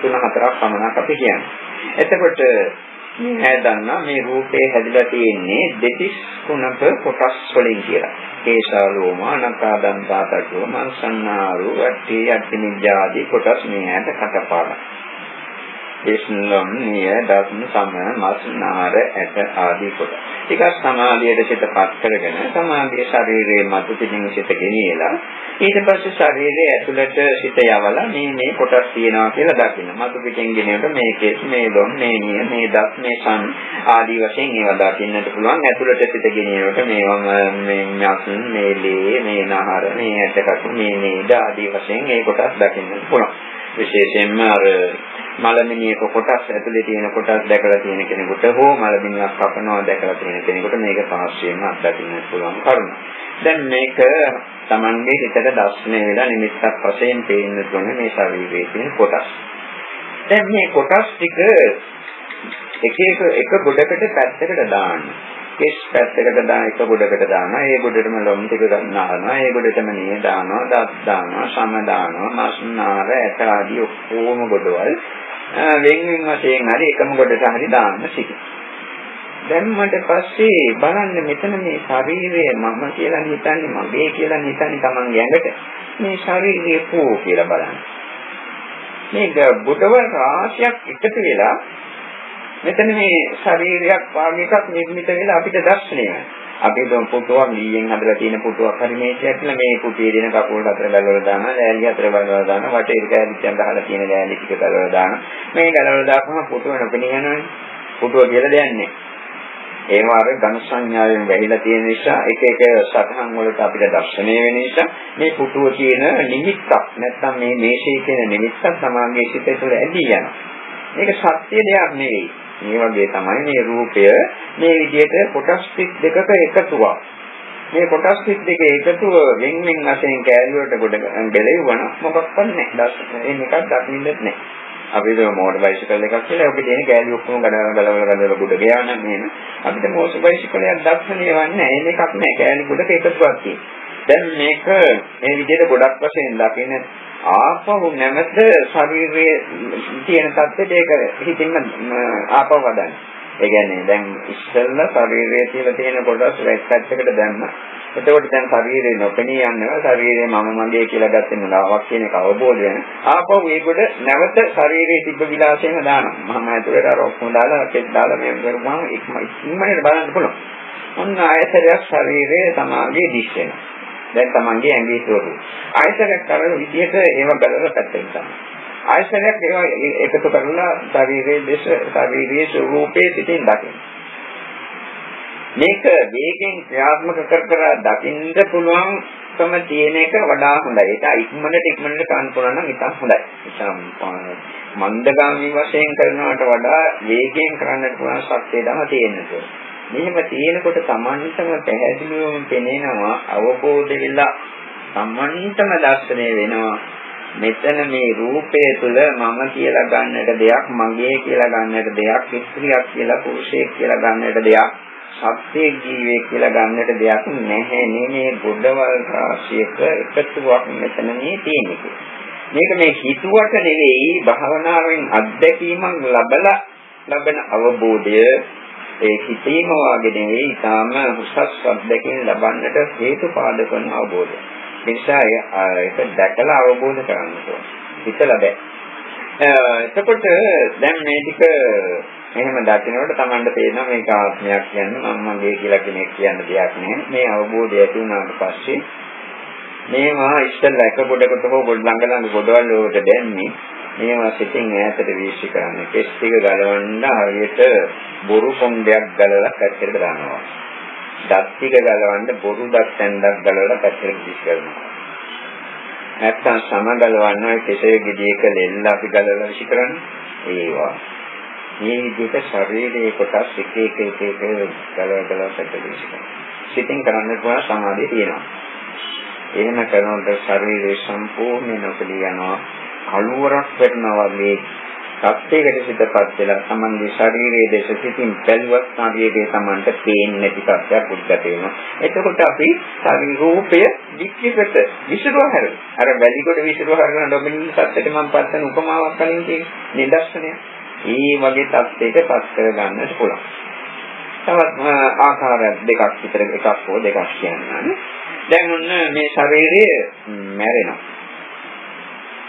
තුන හතරක් පමණක් අපි කියන්නේ. එතකොට ඈ දන්නා මේ රූපේ හැදිලා තියෙන්නේ දෙතිස් කුණක කොටස් වලින් කියලා. කේශාලෝම අනකාදන්තාතකෝ මංසන්නාරු වට්ටි යට්ටි නිජාදී කොටස් මේ ඈට කටපාඩම්. දේශනලම් නිය දස්න සම මස්නාර ඇට ආදී කොට. ටිකක් සමාධියට සිතපත් කරගෙන සමාධිය ශරීරයේ මතු පිටින් සිත ගෙනියලා ඊට පස්සේ ශරීරයේ ඇතුළට සිත යවලා මේ මේ කොටස් තියෙනවා කියලා දකින්න. මතු පිටින් ගෙනියනකොට මේ කේස් මේ ලොම් මේ නිය මේ දස් මේ සම් ආදී වශයෙන් ඒවා දකින්නට පුළුවන්. ඇතුළට සිත ගෙනියනකොට මේවම මේ මස් මේ ලේ මේ නහර මේ ඇටකට මේ නේද ආදී වශයෙන් ඒ කොටස් දකින්නට පුළුවන්. විශේෂයෙන්ම අර මලමිනියක කොටස් ඇතුලේ තියෙන කොටස් දැකලා තියෙන කෙනෙකුට හෝ මලමිනියක් කපනවා දැකලා තියෙන කෙනෙකුට මේක පහසුවෙන්ම අත්දකින්න පුළුවන් කරුණ. දැන් මේක Tamange හිතට දැස්නේ වෙලා නිමිත්තක් වශයෙන් පේන්න තුන මේ ශරීරයේ තියෙන කොටස්. දැන් මේ කොටස් ටික එක එක එක ගොඩකට පැත්තකට දාන්න. කෙස් පැත්තකට දාන එක ගොඩකට දානවා. ඒ ගොඩටම ලොම් ටික ගන්නවා. ඒ ගොඩටම නිය දානවා, දත් දානවා, සම දානවා, මස්නාර, ඇට ආදී ඔක්කොම ගොඩවල් වෙන් වෙන් වශයෙන් හරි එකම ගොඩට හරි දාන්න සිටි. දැම්මට පස්සේ බලන්න මෙතන මේ ශරීරය මම කියලා හිතන්නේ මගේ කියලා හිතන්නේ Taman ඇඟට මේ ශරීරය කෝ කියලා බලන්න. මේ බුදවල් රාශියක් එකතු වෙලා මෙතන මේ ශරීරයක් වාගේ එකක් නිර්මිත වෙලා අපිට දැක්ෂණය අපි දුම් පුටුවක් ලීයෙන් හදලා තියෙන පුටුවක් හරි මේකයක් කියලා මේ පුටුවේ දෙන කකුල් අතර ගලවලා දානවා ලෑලි අතර ගලවලා දානවා වටේ කෑලිච්චන් ගහලා තියෙන ලෑලි ටික ගලවලා දානවා මේ ගලවලා දාපුවම පුටුව නොපෙනී යනවනේ පුටුව කියලා දෙයක් නැහැ ඒව අර ඝන සංඥාවෙන් වැහිලා තියෙන නිසා එක එක සතහන් වලට අපිට දැర్శණය වෙන නිසා මේ පුටුව කියන නිමිත්තක් නැත්නම් මේ මේෂයේ කියන නිමිත්තක් සමාගයේ සිට තුළ ඇදී යනවා. මේක සත්‍ය දෙයක් නෙවෙයි. මේ වගේ තමයි මේ රූපය මේ විදිහට කොටස් දෙකක එකතුවක්. මේ කොටස් දෙක එකතුව වෙන් වෙන් වශයෙන් කෑල්ලුවට ගොඩ ගැලෙවන මොකක්වත් නැහැ. දැන් මේකක් දකින්නෙත් නැහැ. අපි ඒක මෝටර් බයිසිකල් එකක් කියලා ඔබ දෙන ගෑලි ඔක්කොම ගලවලා ගලවලා ගලවලා ගොඩ ගියාම නේද අපිට මෝටර් බයිසිකලයක් දක්ෂණේ වන්නේ නැහැ මේකක් නැහැ ගෑලි ගොඩක එකතුවක් තියෙනවා දැන් මේක මේ විදිහට ගොඩක් වශයෙන් දකින්න ආපහු නැමෙත ශරීරයේ තියෙන තත්ත්වයට ඒක හිතින්ම ආපහු වදන්නේ ඒ කියන්නේ දැන් ඉස්සෙල්ලා ශරීරයේ තියලා තියෙන කොටස් රැක් පැත්තකට දැම්මා. එතකොට දැන් ශරීරේ නොපෙනී යනවා. ශරීරේ මම මගේ කියලා ගත්තේ මුලාවක් කියන එක අවබෝධ වෙන. ආපහු ඒකට නැවත ශරීරයේ තිබ්බ විලාසයෙන් දානවා. මම ඇතුලේ අර ඔක්කොම දාලා කෙත් දාලා මේ කරුවාම ඉක්මනට බලන්න පුළුවන්. ඔන්න ආයතරයක් ශරීරයේ සමාගයේ දිස් වෙනවා. දැන් Tamange ඇඟේ ස්වරූපය. ආයතරයක් කරන විදිහට ඒව බලලා පැත්තෙන් තමයි. ආයතනයක් ඒවා එකතු කරලා ශරීරයේ දේශ ශාරීරික ස්වરૂපයේ පිටින් දකින්න. මේක වේගෙන් ක්‍රියාත්මක කර කර දකින්න පුළුවන්කම තියෙන එක වඩා හොඳයි. ඒක ඉක්මනට ඉක්මනට කරන්න පුළුවන් නම් ඉතින් හොඳයි. ඉතින් මන්දගාමී වශයෙන් කරනවට වඩා වේගයෙන් කරන්නට පුළුවන් ශක්තිය තමයි තියෙන්නේ. මෙහෙම තියෙනකොට Tamanටම පැහැදිලිවම පෙනෙනවා අවබෝධ වෙලා Tamanටම දැర్శණය වෙනවා. මෙතන මේ රූපය තුල මම කියලා ගන්නට දෙයක් මගේ කියලා ගන්නට දෙයක් ස්ත්‍රියක් කියලා පුරුෂයෙක් කියලා ගන්නට දෙයක් සත්‍යයේ ජීවේ කියලා ගන්නට දෙයක් නැහැ. නේ මේ ගොඩවල් රාශියක එකතුවක් මෙතන මේ තියෙන්නේ. මේක මේ හිතුවට නෙවෙයි භාවනාවෙන් අත්දැකීමක් ලබලා ලබන අවබෝධය. ඒ හිතීම වාගේ නෙවෙයි ඊටාම උසස් අත්දැකීම් ලබන්නට හේතු පාදක වන අවබෝධය නිසා ඒක දැකලා අවබෝධ කරගන්න ඕනේ. හිතලා බෑ. එතකොට දැන් මේ ටික එහෙම දකිනකොට Tamanට තේරෙනවා මේක ආත්මයක් කියන්නේ මම මගේ කියලා කෙනෙක් කියන්න දෙයක් නෑ. මේ අවබෝධය ඇති වුණාට පස්සේ මේවා ඉස්සෙල්ලා එක ගොඩකට හෝ ගොඩ ළඟ ළඟ ගොඩවල් වලට දැම්මේ මේවා සිතින් ඈතට වීසි කරන්නේ. කෙස් ටික ගලවන්න හරියට බොරු කොණ්ඩයක් ගලලා පැත්තට දානවා. දත් ටික ගලවන්න බොරු දත් ඇඳක් ගලවලා පැත්තට දිස් කරනවා. නැත්තම් සම ගලවන්න ඔය කෙසේ ගෙඩියක ලෙල්ල අපි ගලවලා විසි කරන්නේ ඒවා. මේ විදිහට ශරීරයේ කොටස් එක එක එක එක ගලව ගලව පැත්තට විසි කරනවා. සිතින් කරන්න පුළුවන් සමාධිය තියෙනවා. එහෙම කරනකොට ශරීරය සම්පූර්ණයෙන් නොකඩී යනවා. කළුවරක් වෙනවා වගේ සත්‍යයකට සිතපත් වෙලා තමන්ගේ ශරීරයේ දේශ සිතින් බැලුවත් ශරීරයේ තමන්ට පේන්නේ නැති තත්ත්වයක් උද්ගත වෙනවා. එතකොට අපි ශරීර රූපය විචිකට විසිරුව හැරෙනවා. අර වැලිකොට විසිරුව හැරෙන ඩොමිනින් සත්‍යයට මම පස්සන උපමාවක් කලින් තියෙන නිදර්ශනය. ඒ වගේ තත්ත්වයක පස් කර ගන්නට පුළුවන්. තවත් ආකාර දෙකක් විතර එකක් හෝ දෙකක් කියන්නම්. දැන් ඔන්න මේ ශරීරය මැරෙනවා.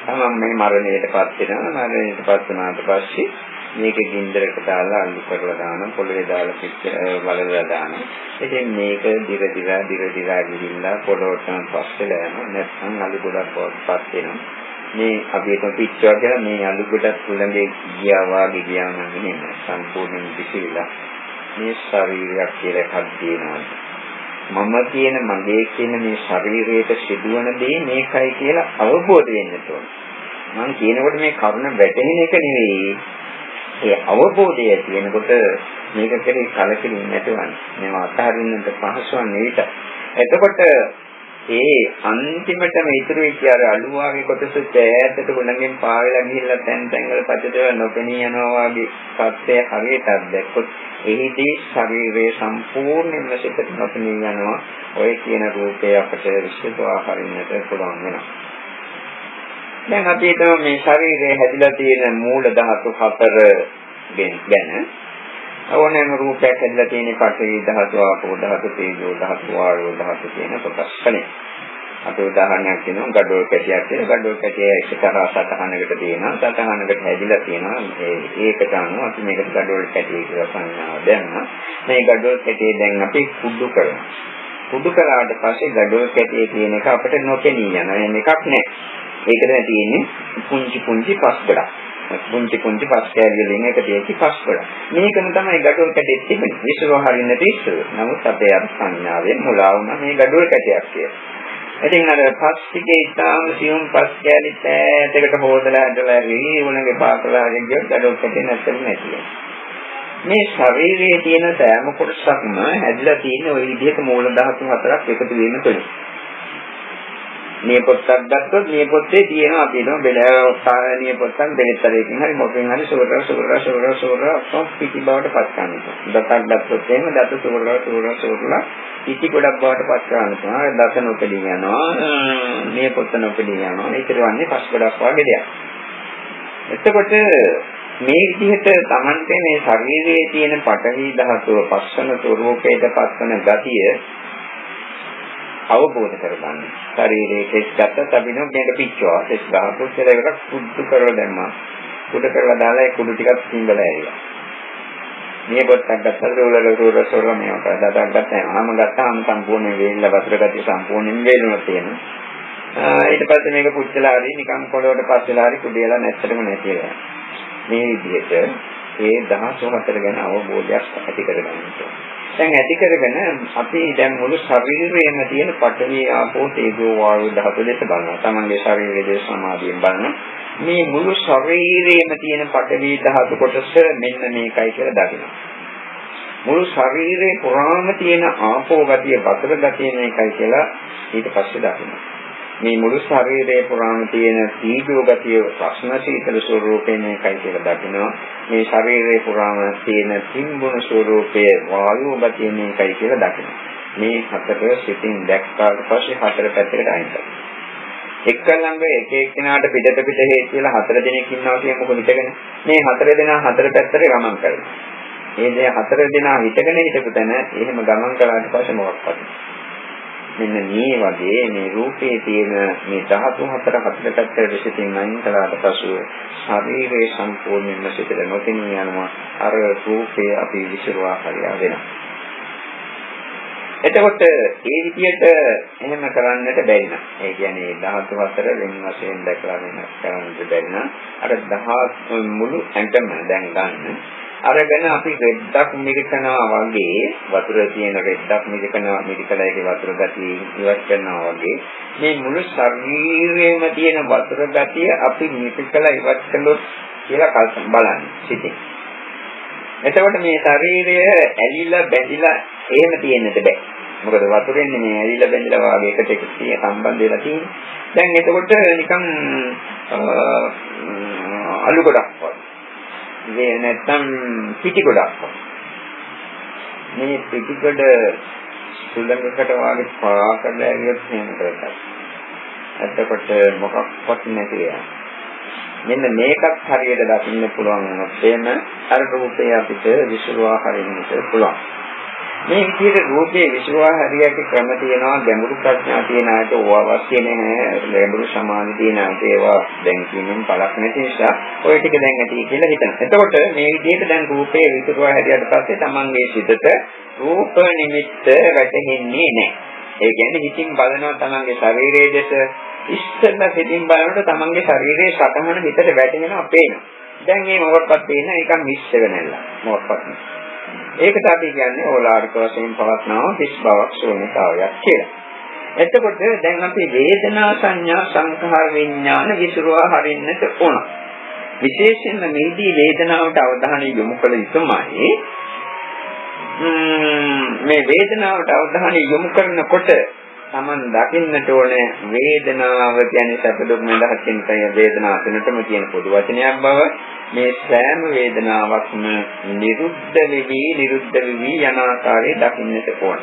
තමන් මේ මරණයටපත් වෙනවා මරණයටපත් වුණාට පස්සේ මේක ගින්දරකට දාලා අලු කරලා දාන පොළවේ දාලා පිට වලලා දාන. ඉතින් මේක දිග දිග දිග දිග ගිහිල්ලා පොළොවටම පස්සෙලා යනවා. නැත්නම් අලු ගොඩක් පස් වෙනවා. මේ අපි හිතමු පිට්ටුවක් කියලා මේ අලු ගොඩක් ළඟේ ගියා වාගේ ගියාම නෙමෙයි සම්පූර්ණයෙන් පිසිලා මේ ශරීරයක් කියලා එකක් දෙනවා. මම කියන මගේ කියන මේ ශරීරයට සිදුවන දේ මේකයි කියලා අවබෝධ වෙන්න ඕන. මම කියනකොට මේ කරුණ වැටහෙන එක නෙවෙයි. ඒ අවබෝධය ඇති වෙනකොට මේක කෙරේ කලකිරීම නැතුවන්නේ. මේවා අතහරින්නට පහසුවන් නෙවිත. එතකොට ඒ අන්තිමටම ඉතුරු වෙච්ච අර අලුවාගේ කොටස ඈතට ගුණගෙන් පාවෙලා ගිහිල්ලා තැන් තැන් වල පතිතව නොපෙනී යනවා වගේ සත්‍යය හරියට දැක්කොත් එහිදී ශරීරයේ සම්පූර්ණයෙන්ම සිතට නොපෙනී යනවා. ඔය කියන රූපය අපට විශ්වාස හරින්නට පුළුවන් වෙනවා. දැන් අපි හිතමු මේ ශරීරයේ හැදිලා තියෙන මූල ධාතු හතර ගැන. ඕනෑම රූපයක් ඇදලා තියෙන පඨවි ධාතු, ආපෝ ධාතු, තේජෝ ධාතු, වායෝ ධාතු කියන කොටස් වලින්. අපි උදාහරණයක් කියනවා ගඩොල් කැටියක් කියලා. ගඩොල් කැටිය එක්තරා සතහනකට තියෙනවා. සතහනකට හැදිලා තියෙනවා. ඒකට අනුව අපි මේකට ගඩොල් කැටිය කියලා සංඥාව දැම්මා. මේ ගඩොල් කැටිය දැන් අපි කුඩු කරනවා. කුඩු කරාට පස්සේ ගඩොල් කැටියේ තියෙන එක අපිට නොපෙනී යනවා. එන්නේ එකක් නැහැ. ඒකද තියෙන්නේ පුංචි පුංචි පස් ගොඩක්. පුංචි පුංචි පස් කෑලි වලින් එක තියෙච්ච පස් ගොඩක්. මේකම තමයි ගඩොල් කැටේ තිබෙන්නේ. විශ්ව හරින්නට ඉස්සර. නමුත් අපේ අර සංඥාවෙන් මුලා වුණා මේ ගඩොල් කැටයක් කියලා. ඉතින් අර පස් ටිකේ ඉතාම සියුම් පස් කෑලි ඈතකට හොදලා ඇදලා රිහි උණගේ පාකලා ගියොත් ගඩොල් කැටේ නැත්තම් නැතියි. මේ ශරීරයේ තියෙන සෑම කොටසක්ම හැදිලා තියෙන ওই විදිහට මූල ධාතු හතරක් එකතු වීම තුළින්. මේ පොත්තක් ගත්තොත් මේ පොත්තේ තියෙනවා අපි හිතමු බෙලය පොත්තක් බෙලතරයකින් හරි මොකෙන් හරි සුවර සුවර සුවර සුවර පිටි බවට පත් කරනවා. දතක් ගත්තොත් එහෙම දත සුවර සුවර සුවර පිටි ගොඩක් බවට පත් කරනවා. දත නොපෙදී යනවා. මේ පොත්ත නොපෙදී යනවා. ඒක වන්නේ පස් ගොඩක් වගේ දෙයක්. එතකොට මේ විදිහට Tamante මේ ශරීරයේ තියෙන පඨවි ධාතුව පස්සන ස්වરૂපයට පස්සන ගතිය අවබෝධ කරගන්න. ශරීරයේ කෙස් ගත්තත් අපි නෝ මේක පිච්චුවා. කෙස් ගහපු කියලා එකක් කුඩු කරලා දැම්මා. කුඩු කරලා දාලා ඒ කුඩු ටිකක් සිංගලා ඇරියා. මේ පොත්තක් ගත්තට උලල උර සොර මේක දඩක් ගත්තාම ආම ගත්තාම සම්පූර්ණ වේල්ල වතුර ගතිය සම්පූර්ණයෙන් වේලුණා තියෙනවා. ඊට පස්සේ මේක පුච්චලා හරි නිකන් පොළොවට පස්සෙලා හරි කුඩේලා නැත්තටම නැතිලා. මේ විදිහට ඒ 14 ගැන අවබෝධයක් ඇති කරගන්න ඕනේ. දැන් ඇති කරගෙන අපි දැන් මුළු ශරීරයේම තියෙන පඨවි ආපෝ තේජෝ වායු ධාතු දෙක බලනවා. තමන්ගේ ශරීරයේ දේ සමාධියෙන් බලනවා. මේ මුළු ශරීරයේම තියෙන පඨවි ධාතු කොටස මෙන්න මේකයි කියලා දකිනවා. මුළු ශරීරේ පුරාම තියෙන ආපෝ ගතිය, බතර ගතිය මේකයි කියලා ඊට පස්සේ දකිනවා. මේ මුළු ශරීරයේ පුරාම තියෙන තීජෝ ගතිය ප්‍රශ්න සීතල ස්වરૂපයෙන් එකයි කියලා දකිනවා. මේ ශරීරයේ පුරාම තියෙන තිම්බුන ස්වરૂපයේ වායු ගතිය මේකයි කියලා දකිනවා. මේ හතර සිතින් දැක්කාට පස්සේ හතර පැත්තකට අයින් කරනවා. එක ළඟ එක එක්කෙනාට පිටත පිට හේතු කියලා හතර දෙනෙක් ඉන්නවා කියන මොකද හිතගෙන මේ හතර දෙනා හතර පැත්තට ගමන් කරනවා. මේ දෙය හතර දෙනා හිතගෙන හිටපු තැන එහෙම ගමන් කළාට පස්සේ මොකක්ද? මෙන්න මේ වගේ මේ රූපේ තියෙන මේ ධාතු හතර හතර පැත්තට විසින් අයින් කළාට පසුව ශරීරයේ සම්පූර්ණයෙන්ම සිතට නොපෙනී යනවා. අර රූපේ අපි විසිරුවා හරියා වෙනවා එතකොට ඒ විදිහට එහෙම කරන්නට බැරි නම් ඒ කියන්නේ ධාතු හතර වෙන වශයෙන් දැකලා වෙනස් කරන්නට බැරි නම් අර දහ මුළු ඇඟම දැන් ගන්න අරගෙන අපි රෙද්දක් මිරිකනවා වගේ වතුර තියෙන රෙද්දක් මිරිකනවා මිරිකලා ඒකේ වතුර ගතිය ඉවත් කරනවා වගේ මේ මුළු ශරීරයේම තියෙන වතුර ගතිය අපි මිරිකලා ඉවත් කළොත් කියලා කල්පන බලන්න සිටින්. එතකොට මේ ශරීරය ඇලිලා බැඳිලා එහෙම තියෙන්නට බෑ. මොකද වතුරෙන් මේ ඇලිලා බැඳිලා වගේ එකට එක සම්බන්ධ වෙලා තියෙන්නේ. දැන් එතකොට නිකන් අලු ගොඩක් වගේ මේ නැත්තම් පිටි ගොඩක්. මේ පිටි ගොඩ සුළඟකට වාගේ පා කරලා ඇවිත් එහෙම කරලා එතකොට මොකක්වත් නැති වෙනවා. මෙන්න මේකත් හරියට දකින්න පුළුවන් වුණොත් එහෙම අර රූපේ අපිට විශ්ලවා හරින්නට පුළුවන්. මේ විදිහට රූපයේ විශ්වා හරියට ක්‍රම තියෙනවා ගැඹුරු ප්‍රඥා තියෙන අයට ඕවා අවශ්‍ය නැහැ ගැඹුරු සමාධි තියෙන අයට ඒවා දැන් කියමින් පළක් නැති නිසා ඔය ටික දැන් ඇති කියලා හිතනවා. එතකොට මේ විදිහට දැන් රූපයේ විශ්වා හරියට පස්සේ තමන්ගේ සිතට රූප නිමිත්ත වැටහෙන්නේ නැහැ. ඒ කියන්නේ හිතින් බලනවා තමන්ගේ ශරීරයේ දෙස ඉස්සෙල්ලා හිතින් බලනකොට තමන්ගේ ශරීරයේ සතහන හිතට වැටෙනවා පේනවා. දැන් මේ මොකක්වත් පේන්නේ නිකන් මිශ්‍ර වෙනilla. මොකක්වත් නෑ. ඒකට අපි කියන්නේ ඕලාරික වශයෙන් පවත්නවා හිස් බවක් ශූන්‍යතාවයක් කියලා. එතකොට දැන් අපි වේදනා සංඥා සංඛාර විඥාන විසුරුවා හරින්නට ඕන. විශේෂයෙන්ම මේදී වේදනාවට අවධානය යොමු කළ යුතුමයි. මේ වේදනාවට අවධානය යොමු කරනකොට Taman දකින්නට ඕනේ වේදනාව කියන්නේ සැප දුක් නිදහස් කියන වේදනාව තුනටම තියෙන පොදු වචනයක් බව මේ සෑම වේදනාවක්ම නිරුද්ධ වෙවි නිරුද්ධ වෙවි යන ආකාරය දකින්නට ඕන.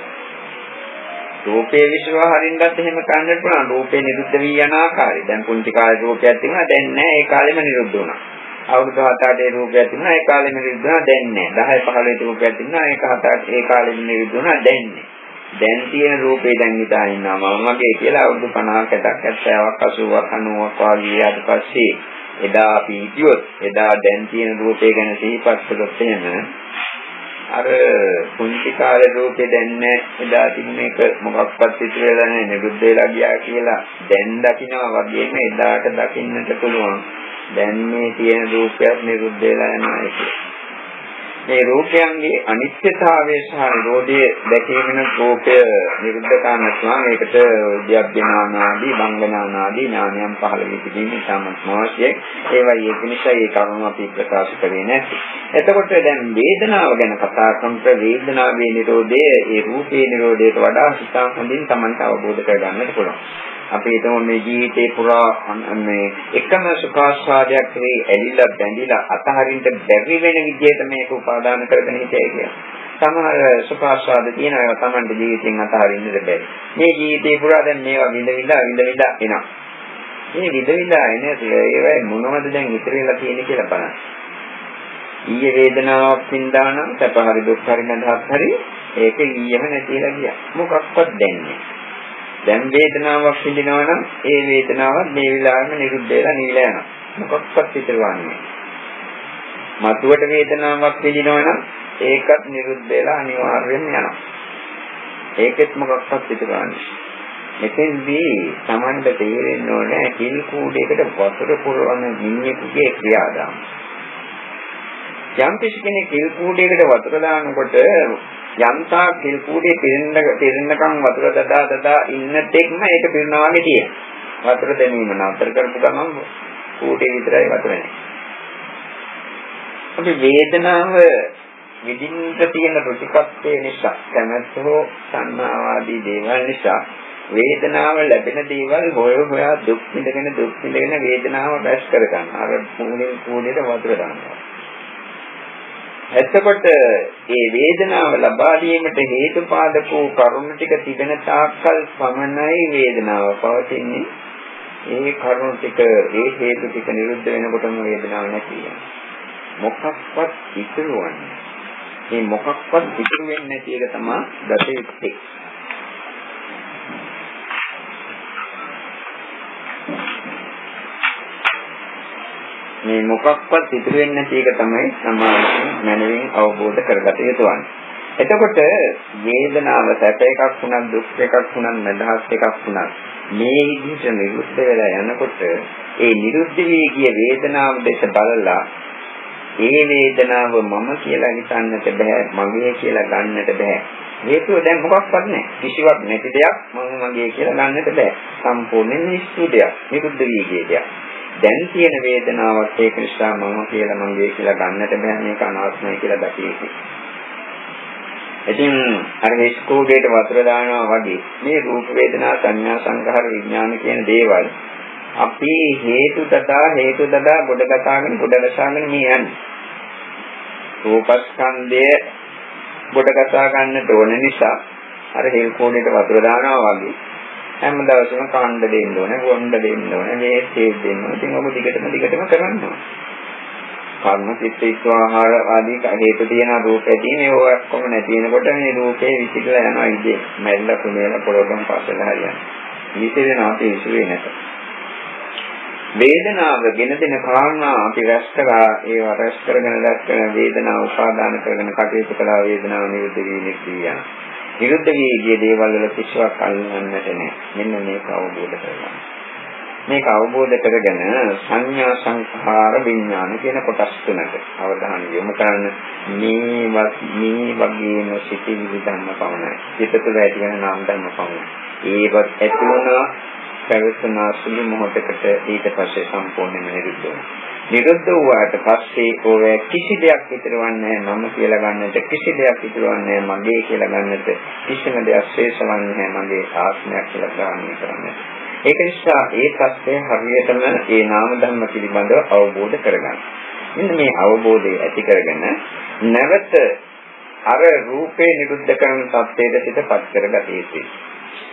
රූපේ විශ්වා හරින්නත් එහෙම කන්නට පුළුවන්. රූපේ නිරුද්ධ වී යන ආකාරය. දැන් පුංචි කාලේ රූපයක් තිබුණා දැන් නැහැ. ඒ කාලෙම නිරුද්ධ වුණා. අවුරුදු 7-8 රූපයක් තිබුණා. ඒ කාලෙම නිරුද්ධ වුණා දැන් නැහැ. 10 15 රූපයක් තිබුණා. ඒක 7 ඒ කාලෙම නිරුද්ධ වුණා දැන් නැහැ. දැන් තියෙන රූපේ දැන් හිතා ඉන්නවා. මම වගේ කියලා අවුරුදු 50කට 70ක් 80ක් 90ක් වගේ ඊට පස්සේ එදා අපි හිටියොත් එදා දැන් තියෙන රූපේ ගැන සිහිපත් කළොත් එහෙම අර පුංචි කාලේ රූපේ දැන් නැහැ එදා තිබුණ එක මොකක්වත් ඉතුරු වෙලා නැහැ නිරුද්ධ වෙලා ගියා කියලා දැන් දකිනවා වගේම එදාට දකින්නට පුළුවන්. දැන් මේ තියෙන රූපයක් නිරුද්ධ වෙලා යනවා ඒක. මේ රූපයන්ගේ අනිත්‍යතාවය සහ නිරෝධය දැකීමන රූපය නිරුද්ධ කරනවා මේකට විද්‍යාඥානාදී බංගනානාදී ඥානයන් පහළ වී තිබීම ඉතාමත් අවශ්‍යයි. ඒවයි ඒක නිසා ඒ කරුණ අපි ප්‍රකාශ කරේ නැති එතකොට දැන් වේදනාව ගැන කතා කරනකොට වේදනාවේ නිරෝධය ඒ රූපේ නිරෝධයට වඩා හිතා හොඳින් Tamanට අවබෝධ කරගන්නට පුළුවන්. අපි හිතමු මේ ජීවිතේ පුරා මේ එකම සුඛාස්වාදයක් වේ ඇලිලා බැඳිලා අතහරින්න බැරි වෙන විදිහට මේක උපාදාන කරගෙන හිටියයි කියලා. සමහර සුඛාස්වාද තියෙන ඒවා Tamante ජීවිතෙන් අතහරින්නද බැරි. මේ ජීවිතේ පුරා දැන් මේවා විඳ විඳ විඳ විඳ එනවා. මේ විඳ විඳ එන ඒවා මොනවද දැන් ඉතිරි වෙලා තියෙන්නේ කියලා බලන්න. ඊයේ වේදනාවක් වින්දානම් සැප හරි දුක් හරි නැදහත් හරි ඒක ඊයම නැතිලා ගියා. මොකක්වත් දැන්නේ දැන් වේදනාවක් විඳිනවා නම් ඒ වේදනාවත් මේ විලාගෙම නිරුද්ධ වෙලා නිවිලා යනවා. මොකක්වත් ඉතිරවන්නේ මතුවට වේදනාවක් විඳිනවා නම් ඒකත් නිරුද්ධ වෙලා අනිවාර්යයෙන්ම යනවා. ඒකෙත් මොකක්වත් ඉතිරවන්නේ මෙතෙන්දී Tamanda තේරෙන්න ඕනේ කිල් කූඩයකට වතුර පුරවන මිනිහෙකුගේ ක්‍රියාදාම. යම් කෙනෙක් කිල් කූඩයකට වතුර දානකොට යම්තා කිල් කූඩේ පිරෙන්න පිරෙන්නකම් වතුර දදා දදා ඉන්න තෙක්ම ඒක පිරෙනවා වගේ තියෙනවා. වතුර දැමීම නතර කරපු ගමන් කූඩේ විතරයි වතුර නැහැ. අපි වේදනාව විඳින්න තියෙන රුචිකත්වය නිසා කැමැත්ත හෝ සංනාවාදී දේවල් නිසා වේදනාව ලැබෙන දේවල් හොය හොයා දුක් විඳගෙන දුක් විඳගෙන වේදනාව රැස් කර ගන්නවා. අර මුලින් කූඩේට වතුර දානවා. එතකොට මේ වේදනාව ලබා දීමට හේතුපාදක වූ කරුණ ටික තිබෙන තාක්කල් පමණයි වේදනාව පවතින්නේ. ඒ කරුණ ටික ඒ හේතු ටික නිරුද්ධ වෙනකොටම වේදනාව නැති වෙනවා. මොකක්වත් ඉතුරුවන්නේ. මේ මොකක්වත් ඉතුරු වෙන්නේ නැති එක තමයි ගත මේ මොකක්වත් ඉතුරු වෙන්නේ නැති එක තමයි සමාජයෙන් මනවින් අවබෝධ කරගත යුතු වන්නේ. එතකොට වේදනාව සැප එකක් වුණත් දුක් එකක් වුණත් මදහස් එකක් වුණත් මේ විදිහට නිරුද්ධ වෙලා යනකොට ඒ නිරුද්ධ වී ගිය වේදනාව දෙස බලලා ඒ වේදනාව මම කියලා හිතන්නට බෑ මගේ කියලා ගන්නට බෑ. හේතුව දැන් මොකක්වත් නැහැ. කිසිවක් නැති දෙයක් මම මගේ කියලා ගන්නට බෑ. සම්පූර්ණයෙන් නිස්සු දෙයක් නිරුද්ධ වී ගිය දෙයක්. දැන් තියෙන වේදනාවක් ඒක නිසා මම කියලා මගේ කියලා ගන්නට බෑ මේක අනාත්මයි කියලා දැකිය යුතුයි. ඉතින් අර හිස්කෝඩේට වතුර දානවා වගේ මේ රූප වේදනා සංඥා සංඛාර විඥාන කියන දේවල් අපි හේතු දදා හේතු දදා ගොඩ ගසාගෙන ගොඩ ගසාගෙන මේ යන්නේ. රූපස්කන්ධය ගොඩ ගසා ගන්නට ඕන නිසා අර හේල් කෝඩේට වතුර දානවා වගේ හැම දවසම කන්න දෙන්න ඕනේ, වොන්න දෙන්න ඕනේ, වේස්ටේ දෙන්න ඕනේ. ඉතින් ඔබ දිගටම දිගටම කරනවා. කර්ම චිත්ත ඉස්වාහාර ආදී හේතු තියෙන රූප ඇති මේ ඔක්කොම නැති වෙනකොට මේ රූපේ විසිකලා යනවා ඉතින් මැල්ල කුමේල පොළොටම පස්සට හරියනවා. විසිරෙනවා අපි විසිරෙන්නේ නැත. වේදනාව ගෙන දෙන කාරණා අපි රැස් කරා ඒවා රැස් කරගෙන දැක්කන වේදනාව උපාදාන කරගෙන කටයුතු කළා වේදනාව නිරුද්ධ වී නික්කියන. විරුද්ධ වී ගිය දේවල් වල කිසිවක් අල්ලන්නට නැහැ. මෙන්න මේක අවබෝධ කරගන්න. මේක අවබෝධ කරගෙන සංඥා සංඛාර විඥාන කියන කොටස් තුනකට අවධානය යොමු කරන්න මේ මේ වගේම සිටිවිලි ධර්ම පවණයි. සිත තුළ ඇති වෙන නාම ධර්ම පවණයි. ඒවත් ඇති වුණා පැවතුනා සුළු මොහොතකට ඊට පස්සේ සම්පූර්ණයෙන්ම නිරුද්ධ වෙනවා. නිරුද්ධ වූාට පස්සේ ඕවැ කිසි දෙයක් ඉතිරවන්නේ මම කියලා ගන්නට කිසි දෙයක් ඉතිරවන්නේ මගේ කියලා ගන්නට කිසිම දෙයක් ශේෂවන්නේ මගේ ආත්මයක් කියලා ග්‍රහණය කරන්නේ. ඒක නිසා ඒ தත්ත්වය හරියටම ඒ නාම ධර්ම පිළිබඳව අවබෝධ කරගන්න. මෙන්න මේ අවබෝධය ඇති කරගෙන නැවත අර රූපේ නිරුද්ධ කරන தත්ත්වයට සිතපත් කරගත යුතුයි.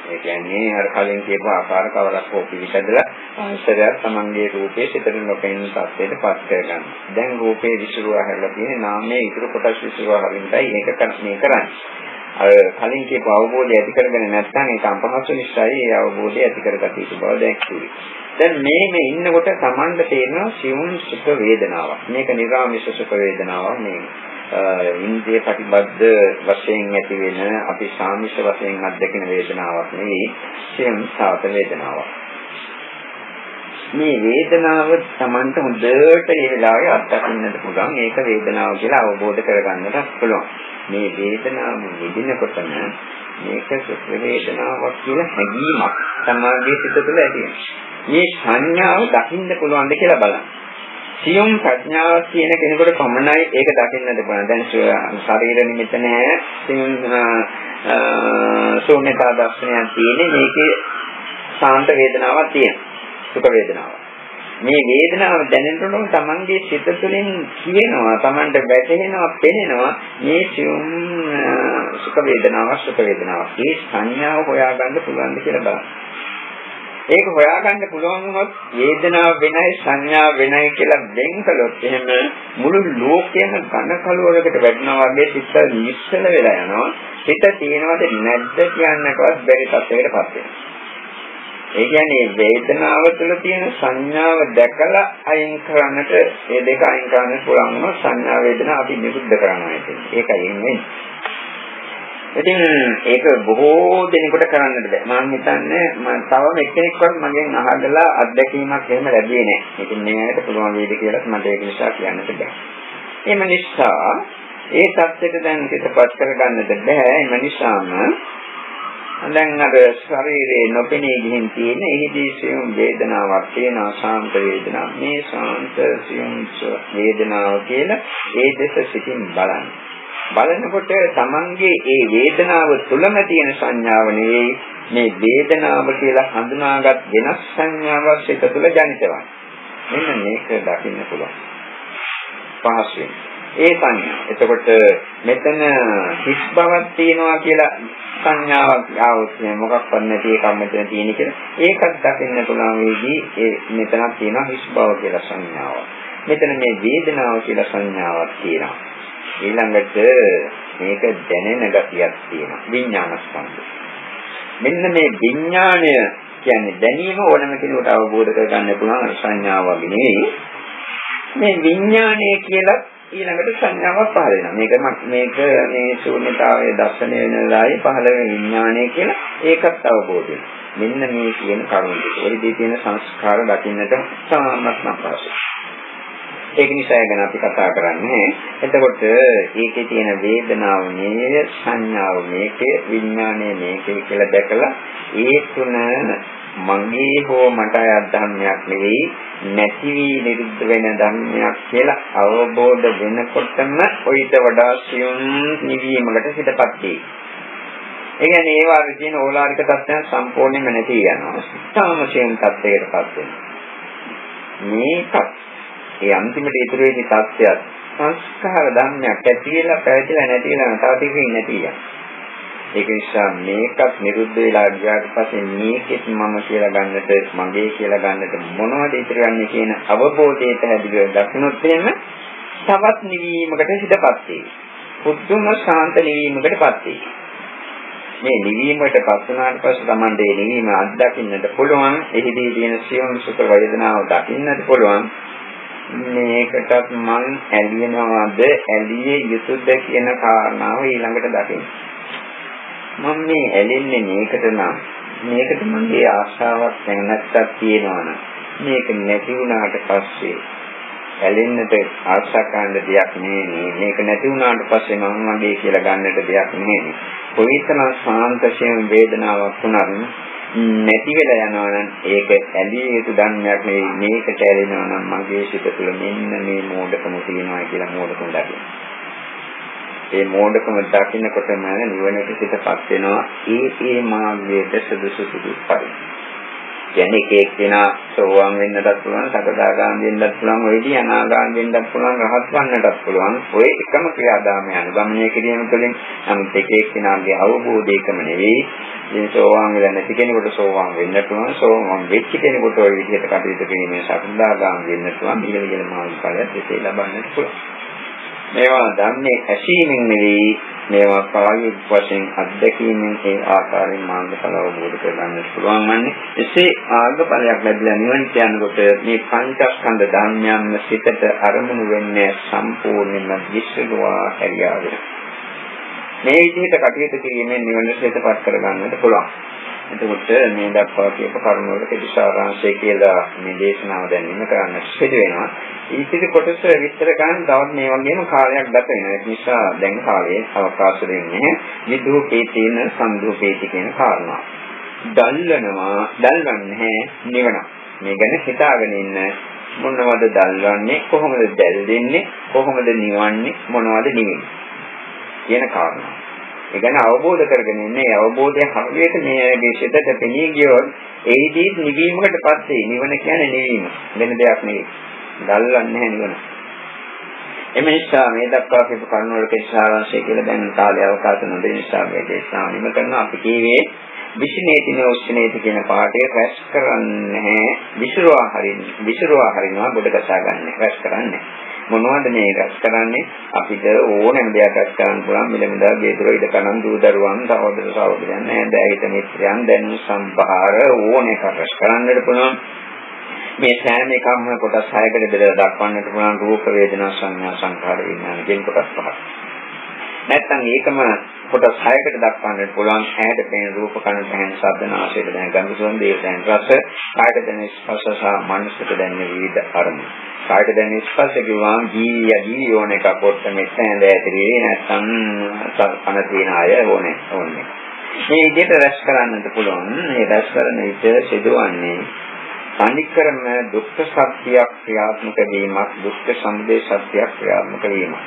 ඒ කියන්නේ අර කලින් කියපු ආකාර කවරක් හෝ පිළිපැදලා ආශ්‍රයයක් තමන්ගේ රූපේ සිතට නොපෙනෙන තත්ත්වයට පත් කරගන්න. දැන් රූපේ විසිරුවා හැරලා තියෙන නාමයේ ඉතුරු කොටස් විසිරුවා හරින්ටයි ඒක මේ කරන්නේ. අර කලින් කියපු අවබෝධය ඇති කරගෙන නැත්නම් ඒක අපහසු නිසායි ඒ අවබෝධය ඇති කරගත යුතු බව දැක්කුවේ. දැන් මේ මේ ඉන්නකොට Tamanda තේරෙනවා සිවුම් සුඛ වේදනාවක්. මේක නිරාමිෂ සුඛ වේදනාවක් නෙවෙයි. ඉන්ද්‍රිය ප්‍රතිබද්ධ වශයෙන් ඇති වෙන අපි සාමිෂ වශයෙන් අත්දකින වේදනාවක් නෙවෙයි සියම් සාත වේදනාවක්. මේ වේදනාව Tamanට හොඳට ඒ වෙලාවේ අත්දකින්නට පුළුවන්. ඒක වේදනාව කියලා අවබෝධ කරගන්නට පුළුවන්. මේ වේදනාව විඳිනකොටම මේක සුඛ වේදනාවක් කියලා හැඟීමක් සමාගයේ සිත තුළ ඇති මේ සංඥාව දකින්න පුළුවන්ද කියලා බලන්න. සියුම් ප්‍රඥාවක් කියන කෙනෙකුට පමණයි ඒක දකින්නට පුළුවන්. දැන් ශරීර නිමිත නැහැ. සියුම් ශූන්‍යතා දර්ශනයක් තියෙන්නේ මේකේ සාන්ත වේදනාවක් තියෙනවා. සුඛ වේදනාව. මේ වේදනාව දැනෙනකොට තමන්ගේ සිත තුළින් කියනවා තමන්ට වැටහෙනවා පෙනෙනවා මේ සියුම් සුඛ වේදනාවක් සුඛ වේදනාවක්. ඒ සංඥාව හොයාගන්න පුළුවන්ද කියලා බලන්න. ඒක හොයාගන්න පුළුවන් වුණොත් වේදනාව වෙනයි සංඥාව වෙනයි කියලා වෙන් කළොත් එහෙම මුළු ලෝකයම ඝන කලවරකට වැටෙනවා වගේ සිත නිශ්චල වෙලා යනවා. සිත තියෙනවද නැද්ද කියන්නකවත් බැරි තත්යකටපත් වෙනවා. ඒ කියන්නේ වේදනාව තුළ තියෙන සංඥාව දැකලා අයින් කරන්නට ඒ දෙක අයින් කරන්න පුළුවන් වුණොත් සංඥා වේදනා අපි නිරුද්ධ කරනවා කියන්නේ. ඒකයි එන්නේ. ඉතින් ඒක බොහෝ දෙනෙකුට කරන්නට බෑ. මම හිතන්නේ මම තවම එක්කෙනෙක්වත් මගෙන් අහගලා අත්දැකීමක් එහෙම ලැබියේ නෑ. ඉතින් මේකට පුළුවන් වේද කියලා මට ඒක නිසා කියන්නට බෑ. එම නිසා ඒ தත්ත්වයට දැන් පිටපත් කරගන්නට බෑ. එම නිසාම දැන් අර ශරීරේ නොපෙනී ගිහින් තියෙන එහිදී සියුම් වේදනාවක් තියෙනවා ශාන්ත වේදනාවක්. මේ ශාන්ත සියුම් වේදනාව කියලා ඒ දෙස සිතින් බලන්න. බලනකොට තමන්ගේ ඒ වේදනාව තුළම තියෙන සංඥාව නෙවෙයි මේ වේදනාව කියලා හඳුනාගත් වෙනස් සංඥාවක් එක තුළ ජනිතවන්නේ. මෙන්න මේක දකින්න පුළුවන්. පහසුවෙන්. ඒ සංඥා. එතකොට මෙතන හිස් බවක් තියෙනවා කියලා සංඥාවක් ආවොත් මොකක්වත් නැති එකක් මෙතන තියෙන කියලා ඒකත් දකින්න පුළුවන් වේදී ඒ මෙතනක් තියෙනවා හිස් බව කියලා සංඥාවක්. මෙතන මේ වේදනාව කියලා සංඥාවක් තියෙනවා. ඊළඟට මේක දැනෙන ගතියක් තියෙනවා. විඥාන ස්කන්ධය. මෙන්න මේ විඥාණය කියන්නේ දැනීම ඕනම කෙනෙකුට අවබෝධ කරගන්න පුළුවන් සංඥාව වගේ නෙවෙයි. මේ විඥාණය කියලා ඊළඟට සංඥාවක් පහළ වෙනවා. මේක මේක මේ ශූන්‍යතාවයේ දර්ශනය වෙනලායි පහළ වෙන විඥානය කියලා ඒකත් අවබෝධ වෙනවා. මෙන්න මේ කියන කරුණ ටික. ඔයදී තියෙන සංස්කාර දකින්නට සාමත්ම අපහසුයි. ඒක නිසා ගැන අපි කතා කරන්නේ. එතකොට ඒකේ තියෙන වේදනාව මේ සංඥාව මේකේ විඥානය මේකේ කියලා දැකලා ඒ තුන මගේ හෝ මට අයත් ධර්මයක් නෙවෙයි නැති වී නිරුද්ධ වෙන ධර්මයක් කියලා අවබෝධ වෙනකොටම ඔయిత වඩා සියුම් නිවීමකට හිතපත් වේ. ඒ කියන්නේ ඒ වාගේ තියෙන ඕලාරික තත්ත්වයන් සම්පූර්ණයෙන්ම නැති යනවා. තාම සියුම් තත්ත්වයකටපත් වෙනවා. මේකත් ඒ අන්තිමට ඉතුරු වෙන තත්ත්වයක් සංස්කාර ධර්මයක් ඇතිලා පැවතිලා නැතිලා තව ටිකකින් නැති යනවා. ඒක නිසා මේකත් නිරුද්ධ වෙලා ගියාට පස්සේ මේකෙත් මම කියලා ගන්නට මගේ කියලා ගන්නට මොනවද ඉතුරු වෙන්නේ කියන අවබෝධය පැහැදිලිව දක්නොත් එහෙම තවත් නිවීමකට හිතපත් වේ. පුදුම ශාන්ත නිවීමකටපත් වේ. මේ නිවීමට පස් වුණාට පස්සේ Tamande නිවීම අත්දකින්නට පුළුවන්. එහිදී තියෙන සියුම් සුඛ වේදනාව දකින්නට පුළුවන්. මේකටත් මං ඇලියනවද ඇලියේ යුතුයද කියන කාරණාව ඊළඟට දකින්න. මම මේ ඇලෙන්නේ මේකට නම් මේකට මගේ ආශාවක් නැත්තක් තියෙනවා නම් මේක නැති වුණාට පස්සේ ඇලෙන්නට ආශා කරන දෙයක් නෙවෙයි මේක නැති වුණාට පස්සේ මම මගේ කියලා ගන්නට දෙයක් නෙවෙයි කොයිතරම් සාන්තශයෙන් වේදනාවක් වුණත් නැති වෙලා යනවා නම් ඒක ඇලිය යුතු ධර්මයක් නෙවෙයි. මේකට ඇලෙනවා නම් මගේ සිත තුළ මෙන්න මේ මෝඩකම තියෙනවා කියලා මෝඩකම දකිනවා. ඒ මෝඩකම දකින්නකොටම නිවනට පිටපත් වෙනවා. ඒ ඒ මාර්ගයට සුදුසු සුදුසු පරිදි. කියන්නේ එක එක්කෙනා සෝවාන් වෙන්නටත් පුළුවන්, සකදාගාම වෙන්නටත් පුළුවන්, ඔය විදිහ අනාගාම වෙන්නටත් පුළුවන්, රහත් වන්නටත් පුළුවන්. ඔය එකම ක්‍රියාදාමය අනුගමනය කිරීම තුළින් නමුත් එක එක්කෙනාගේ අවබෝධයකම නෙවෙයි. මේ සෝවාන් වෙලා නැති කෙනෙකුට සෝවාන් වෙන්න පුළුවන්. සෝවාන් වෙච්ච කෙනෙකුට ওই විදිහට කටයුතු කිරීමෙන් සකදාගාම වෙන්න පුළුවන්. ඊළඟ ඊළඟ මාර්ගඵලයක් එසේ ලබන්නට පුළුවන්. මේවා දන්නේ ඇසීමෙන් නෙවෙයි මේවා කායික වශයෙන් අත්දැකීමෙන් ඒ ආකාරයෙන් මාර්ගඵල අවබෝධ කරගන්න පුළුවන් වන්නේ. එසේ ආර්ගඵලයක් ලැබිලා නිවන කියනකොට මේ පංචස්කන්ධ ධර්මයන්ම සිතට අරමුණු වෙන්නේ සම්පූර්ණයෙන්ම විශ්ලේෂණවා හැරියාවෙන. මේ විදිහට කටයුතු කිරීමෙන් නිවන සිතපත් කරගන්නට පුළුවන්. එතකොට මේ දක්වා කියපු කරුණු වල කෙටි සාරාංශය කියලා මේ දේශනාව දැන් ඉන්න කරන්න සිදු වෙනවා. ඊටිට කොටස විස්තර කරන්න තවත් මේ වගේම කාලයක් ගත වෙනවා. ඒ නිසා දැන් කාලයේ අවකාශ දෙන්නේ විදූපේ තියෙන සම්දූපේටි කියන කාරණා. දල්වනවා දල්වන්නේ නිවන. මේ ගැන හිතාගෙන ඉන්න මොනවද දල්වන්නේ කොහොමද දැල් දෙන්නේ කොහොමද නිවන්නේ මොනවද නිවෙන්නේ කියන කාරණා. ඒ කියන්නේ අවබෝධ කරගෙන ඉන්නේ අවබෝධය හරියට මේ සිතට පෙනී ගියොත් ඒදී නිවීමකට පස්සේ නිවන කියන්නේ නිවීම වෙන දෙයක් නෙවෙයි. ගල්ලන්නේ නැහැ නිවන. එම නිසා මේ දක්වා කියපු කරුණු වල කෙස්සාරංශය කියලා දැන් කාලය අවකාශ නොදෙන නිසා මේ දේශනාව නිම කරනවා අපි කීවේ විෂිනේති නෝෂ්ණේති කියන පාඩේ රැස් කරන්නේ විසිරුවා හරින විසිරුවා හරිනවා බොඩ ගසා ගන්න රැස් කරන්නේ. මොනවද මේ රැස් කරන්නේ? අපිට ඕනෑම දෙයක් රැස් කරන්න පුළුවන්. මිලමුදා ගේදර ඉඩ කනන් දූ දරුවන් සහෝදර සහෝදරයන් නෑදෑයිත මිත්‍රයන් දැන් සම්භාර ඕන එකක් රැස් කරන්නට පුළුවන්. මේ සෑම එකක්ම කොටස් 6කට බෙදලා දක්වන්නට පුළුවන්. රූප වේදනා සංඥා සංඛාර විඥාන කියන කොටස් පහක්. නැත්නම් ඒකම කොටස් 6කට දක්වන්නට පුළුවන්. ඇහැට පෙනෙන රූප කනට ඇහෙන ශබ්ද නාසයට දැනෙන ගඳ සුවඳ දේහ දැනෙන රස කායට දැනෙන ස්පර්ශ සහ මනසට දැනෙන විවිධ අරමුණු. කායට දැනෙන ස්පර්ශ කිව්වම ජීවිය ජීවි ඕන එකක්. කොට මෙතෙන්ද ඇතිරි නැත්නම් කන තියෙන අය ඕනේ ඕනේ මේ විදිහට රැස් කරන්නට පුළුවන්. මේ රැස් කරන විට සිදුවන්නේ අනිකරම දුක්ඛ සත්‍යයක් ක්‍රියාත්මක වීමක් දුක්ඛ සමුදය සත්‍යයක් ක්‍රියාත්මක වීමක්.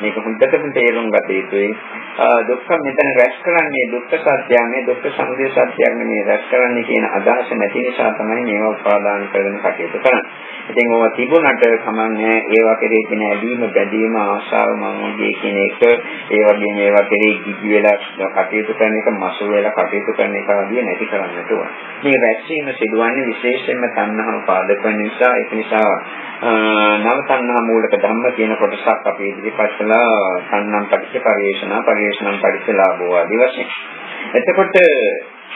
මේක හොඳටම තේරුම් ගත යුතුයි. දුක්ඛ මෙතන රැස් කරන්නේ දුක්ඛ සත්‍යයන්නේ දුක්ඛ සමුදය සත්‍යයන්නේ මේ රැස් කරන්නේ කියන අදහස නැති නිසා තමයි මේවා උපාදාන කරගෙන කටයුතු කරන්නේ. ඉතින් ඕවා තිබුණට කමන්නේ ඒවා කෙරේ තියෙන ඇලීම බැඳීම ආශාව මමගේ කියන එක ඒ වගේම ඒවා කෙරේ ගිජි වෙලා කටයුතු කරන එක මසු වෙලා කටයුතු කරන එක ආදී නැති කරන්නට ඕන. මේ රැස්වීම සිදුවන්නේ විශේෂයෙන්ම තණ්හාව පාදක වෙන නිසා ඒක නිසා නව තණ්හා මූලක ධම්ම කියන කොටසක් අපි ඉදිරිපත් කළා තණ්හම් පටිච්ච පරිේශනා පරිේශනම් පටිච්ච ලාභෝ ආදී වශයෙන්. එතකොට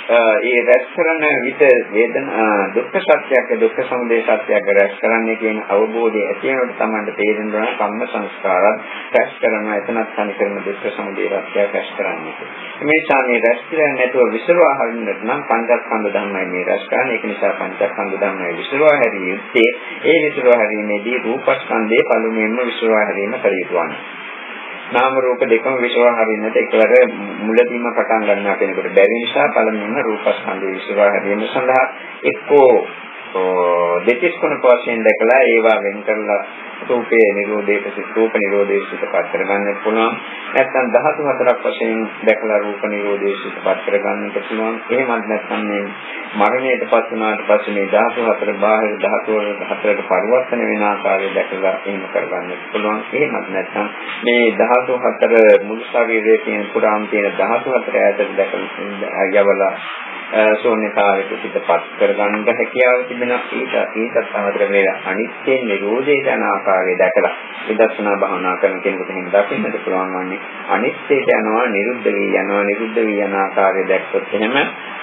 ඒ රැස් කරන විට වේදනා දුක්ඛ සත්‍යයක් දුක්ඛ සමුදය සත්‍යයක් රැස් කරන්නේ කියන අවබෝධය ඇති වෙනකොට තමයි තේරෙනවා කම්ම සංස්කාරات රැස් කරනවා එතනත් තනිකරම දුක්ඛ සමුදය සත්‍යයක් රැස් කරන්නේ. මේ සාමයේ රැස් කරන්නේ නැතුව විසිරවා හරින්නට නම් පංචස්කන්ධ ධර්මයි මේ රැස් කරන්නේ. ඒක නිසා පංචස්කන්ධ ධර්මයි විසිරවා හැරීමේ ඒ විසිරවා හැරීමේදී රූපස්කන්ධයේ පළමුවෙන්ම විසිරවා හැරීම කළ යුතු වන්නේ. නාම රූප දෙකම විශ්වා හරින්නට එකවර මුලදීම පටන් ගන්නවා කෙනෙකුට බැරි නිසා පළමුවෙන්ම රූපස්කන්ධය විශ්වා හැරීම සඳහා එක්කෝ දෙතිස් කුණ වශයෙන් දැකලා ඒවා වෙන් කරලා රූපයේ නිරෝධයට සිත රූප නිරෝධයේ සිතපත් කරගන්නත් පුළුවන්. නැත්නම් ධාතු හතරක් වශයෙන් දැකලා රූප නිරෝධයේ සිතපත් කරගන්නත් පුළුවන්. එහෙමත් නැත්නම් මේ මරණයටපත් වුණාට පස්සේ මේ ධාතු හතර බාහිර ධාතු වල හතරට පරිවර්තන වෙන ආකාරය දැකලා එහෙම කරගන්නත් පුළුවන්. එහෙමත් නැත්නම් මේ ධාතු හතර මුළු ශරීරයේ තියෙන පුරාම තියෙන ධාතු හතර ඇතුළත දැකලා යවලා ශූන්‍යතාවයට පිටපත් කරගන්න හැකියාව තිබෙනවා. ඒක ඒකත් අමතර මේ අනිත්‍ය නිරෝධය යන ආකාරය දැකලා විදර්ශනා භාවනා කරන කෙනෙකුට එහෙම දකින්නට පුළුවන් වන්නේ අනිත්‍යයට යනවා නිරුද්ධ වී යනවා නිරුද්ධ වී යන ආකාරය දැක්කොත් එහෙම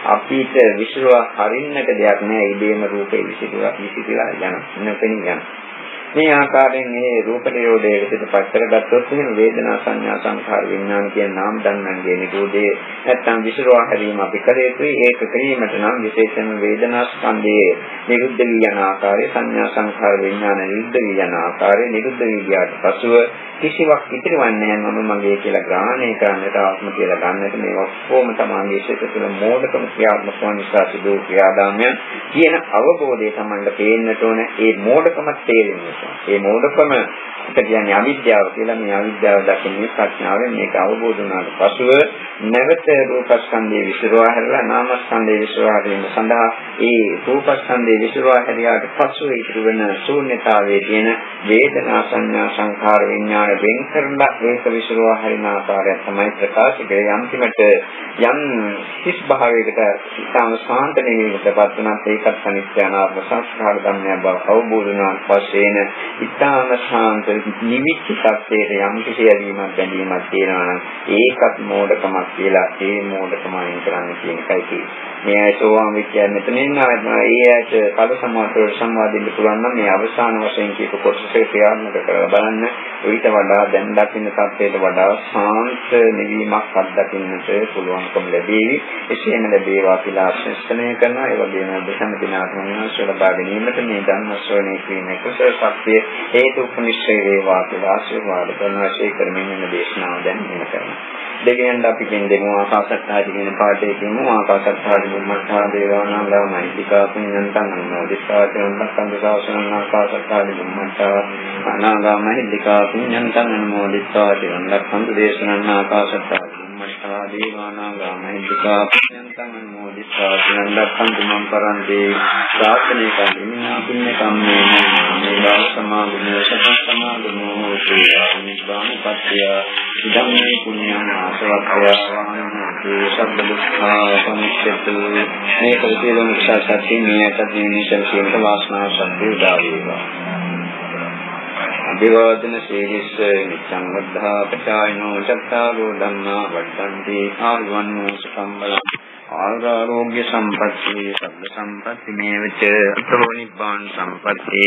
අපිට විශ්ව හරින්නට දෙයක් නැහැ ඉදීම රූපේ විසිරුවා විසිරලා යන නොපෙනී යනවා. මේ ආකාරයෙන් මේ රූප නිරෝධයේ පිටපත් කරගත්තොත් එහෙම වේදනා සංඥා සංඛාර විඥාන කියන නාම ධර්මයන්ගේ නිරෝධයේ නැත්තම් විසිරවා හැරීම අපි කළ යුතුයි. ඒක කිරීමට නම් විශේෂයෙන්ම වේදනා ස්කන්ධයේ නිරුද්ධ වී යන ආකාරය සංඥා සංඛාර විඥාන නිරුද්ධ වී යන ආකාරය නිරුද්ධ වී ගියාට පසුව කිසිවක් ඉතිරවන්නේ නැහැ මම මගේ කියලා ග්‍රහණය කරන්නට ආත්ම කියලා ගන්නට මේ ඔක්කොම තමයි ශේෂ තුළ මෝඩකම ක්‍රියාත්මක වන නිසා සිදු ක්‍රියාදාමයන් කියන අවබෝධය තමයි පේන්නට ඕන. ඒ මෝඩකම තේරෙන්නේ ඒ මෝඩකම එක කියන්නේ අවිද්‍යාව කියලා මේ අවිද්‍යාව දකින්නේ ප්‍රඥාවෙන්. මේක අවබෝධ වුණාට පසුව නැවත රූපස්කන්ධයේ විසිරවා හැරලා නාමස්කන්ධයේ විසිරවා හැරීම සඳහා ඒ රූපස්කන්ධයේ විසිරවා හැරියාට පසුව ඉතුරු වෙන ශූන්‍යතාවයේ තියෙන වේදනා සංඥා සංඛාර විඥාන වෙන් කරලා ඒක විසිරවා හැරින ආකාරය තමයි ප්‍රකාශ කරේ. අන්තිමට යම් හිස් භාවයකට ඉතාම ශාන්ත නිවීමකටපත් වුණත් ඒකත් අනිත්‍ය අනාත්ම සංස්කාර ධර්මයක් බව අවබෝධ වුණාට පස්සේන ඉතාම ශාන්ත නිවිච්ච තත්ත්වයට යම් කිසි ඇලීමක් බැඳීමක් තියෙනවා නම් ඒකත් මෝඩකමක් කියලා ඒ මෝඩකම අයින් කරන්න කියන එකයි තියෙන්නේ. මේ ඇයි සෝවාන් විච්ඡය මෙතනින් ආවම ඒ ඇයට කල සමාතවල සම්වාදින්න පුළුවන් නම් මේ අවසාන වශයෙන් කියපු කොටස ක්‍රියාත්මක කරලා බලන්න. ඊට වඩා දැන් දකින්න තත්ත්වයට වඩා ශාන්ත නිවීමක් අත්දකින්නට පුළුවන්කම ලැබේවි. එසේම ලැබේවා කියලා ආශිර්වාදනය කරනවා. ඒ වගේම දසම දිනාත්ම විනාශ ලබා ගැනීමට මේ ධර්ම ශ්‍රවණය කිරීමේ කුසල ශක්තිය හේතු උපනිශ්‍රේ වේවා කියලා ආශිර්වාද කරනවා ශේ කරමින් ඉන්න දේශනාව දැන් මෙහෙම කරනවා දෙවියන්ට අපි පින් දෙමු ආකාශත්තාදි කියන පාඩේ කියමු ආකාශත්තාදි බුම්මත්තා දේවානාගා මෛත්‍රිකා පුඤ්ඤන්තං අනුමෝදිතා චරණක්ඛන්ද ශාසනං ආකාශත්තාදි බුම්මත්තා අනාගා මහිද්దికා පුඤ්ඤන්තං අනුමෝදිතා චරණක්ඛන්ද දේශනං ආකාශත්තාදි බුම්මත්තා දේවානාගා මහිද්దికා පුඤ්ඤන්තං අනුමෝදිතා චරණක්ඛන්ද මම් පරන්තේ ශාසනේ කම්මිනා පුඤ්ඤ කම්මේ මේ බව සමාගමෝ සත සමාගමෝ හෝති නිබ්බාන පත්‍ය ධම්මේ පුඤ්ඤං ආසවක්ඛ්‍යාවානතු සබ්බ දුක්ඛා සමුච්ඡතු මේ කල්පියලම සත්‍ය මේකට නිමිෂන් කියන වාසනාව සම්පූර්ණ උදා වේවා අභිවාදන සීලිස්ස නිච්ඡං වද්ධා පචායනෝ චත්තාරෝ ධම්මා වඩ්ඩන්ති ආයුවන්නෝ සම්බල ආරෝග්‍ය සම්පatti සබ්බ සම්පatti මේවච අතෝ නිබ්බාන සම්පatti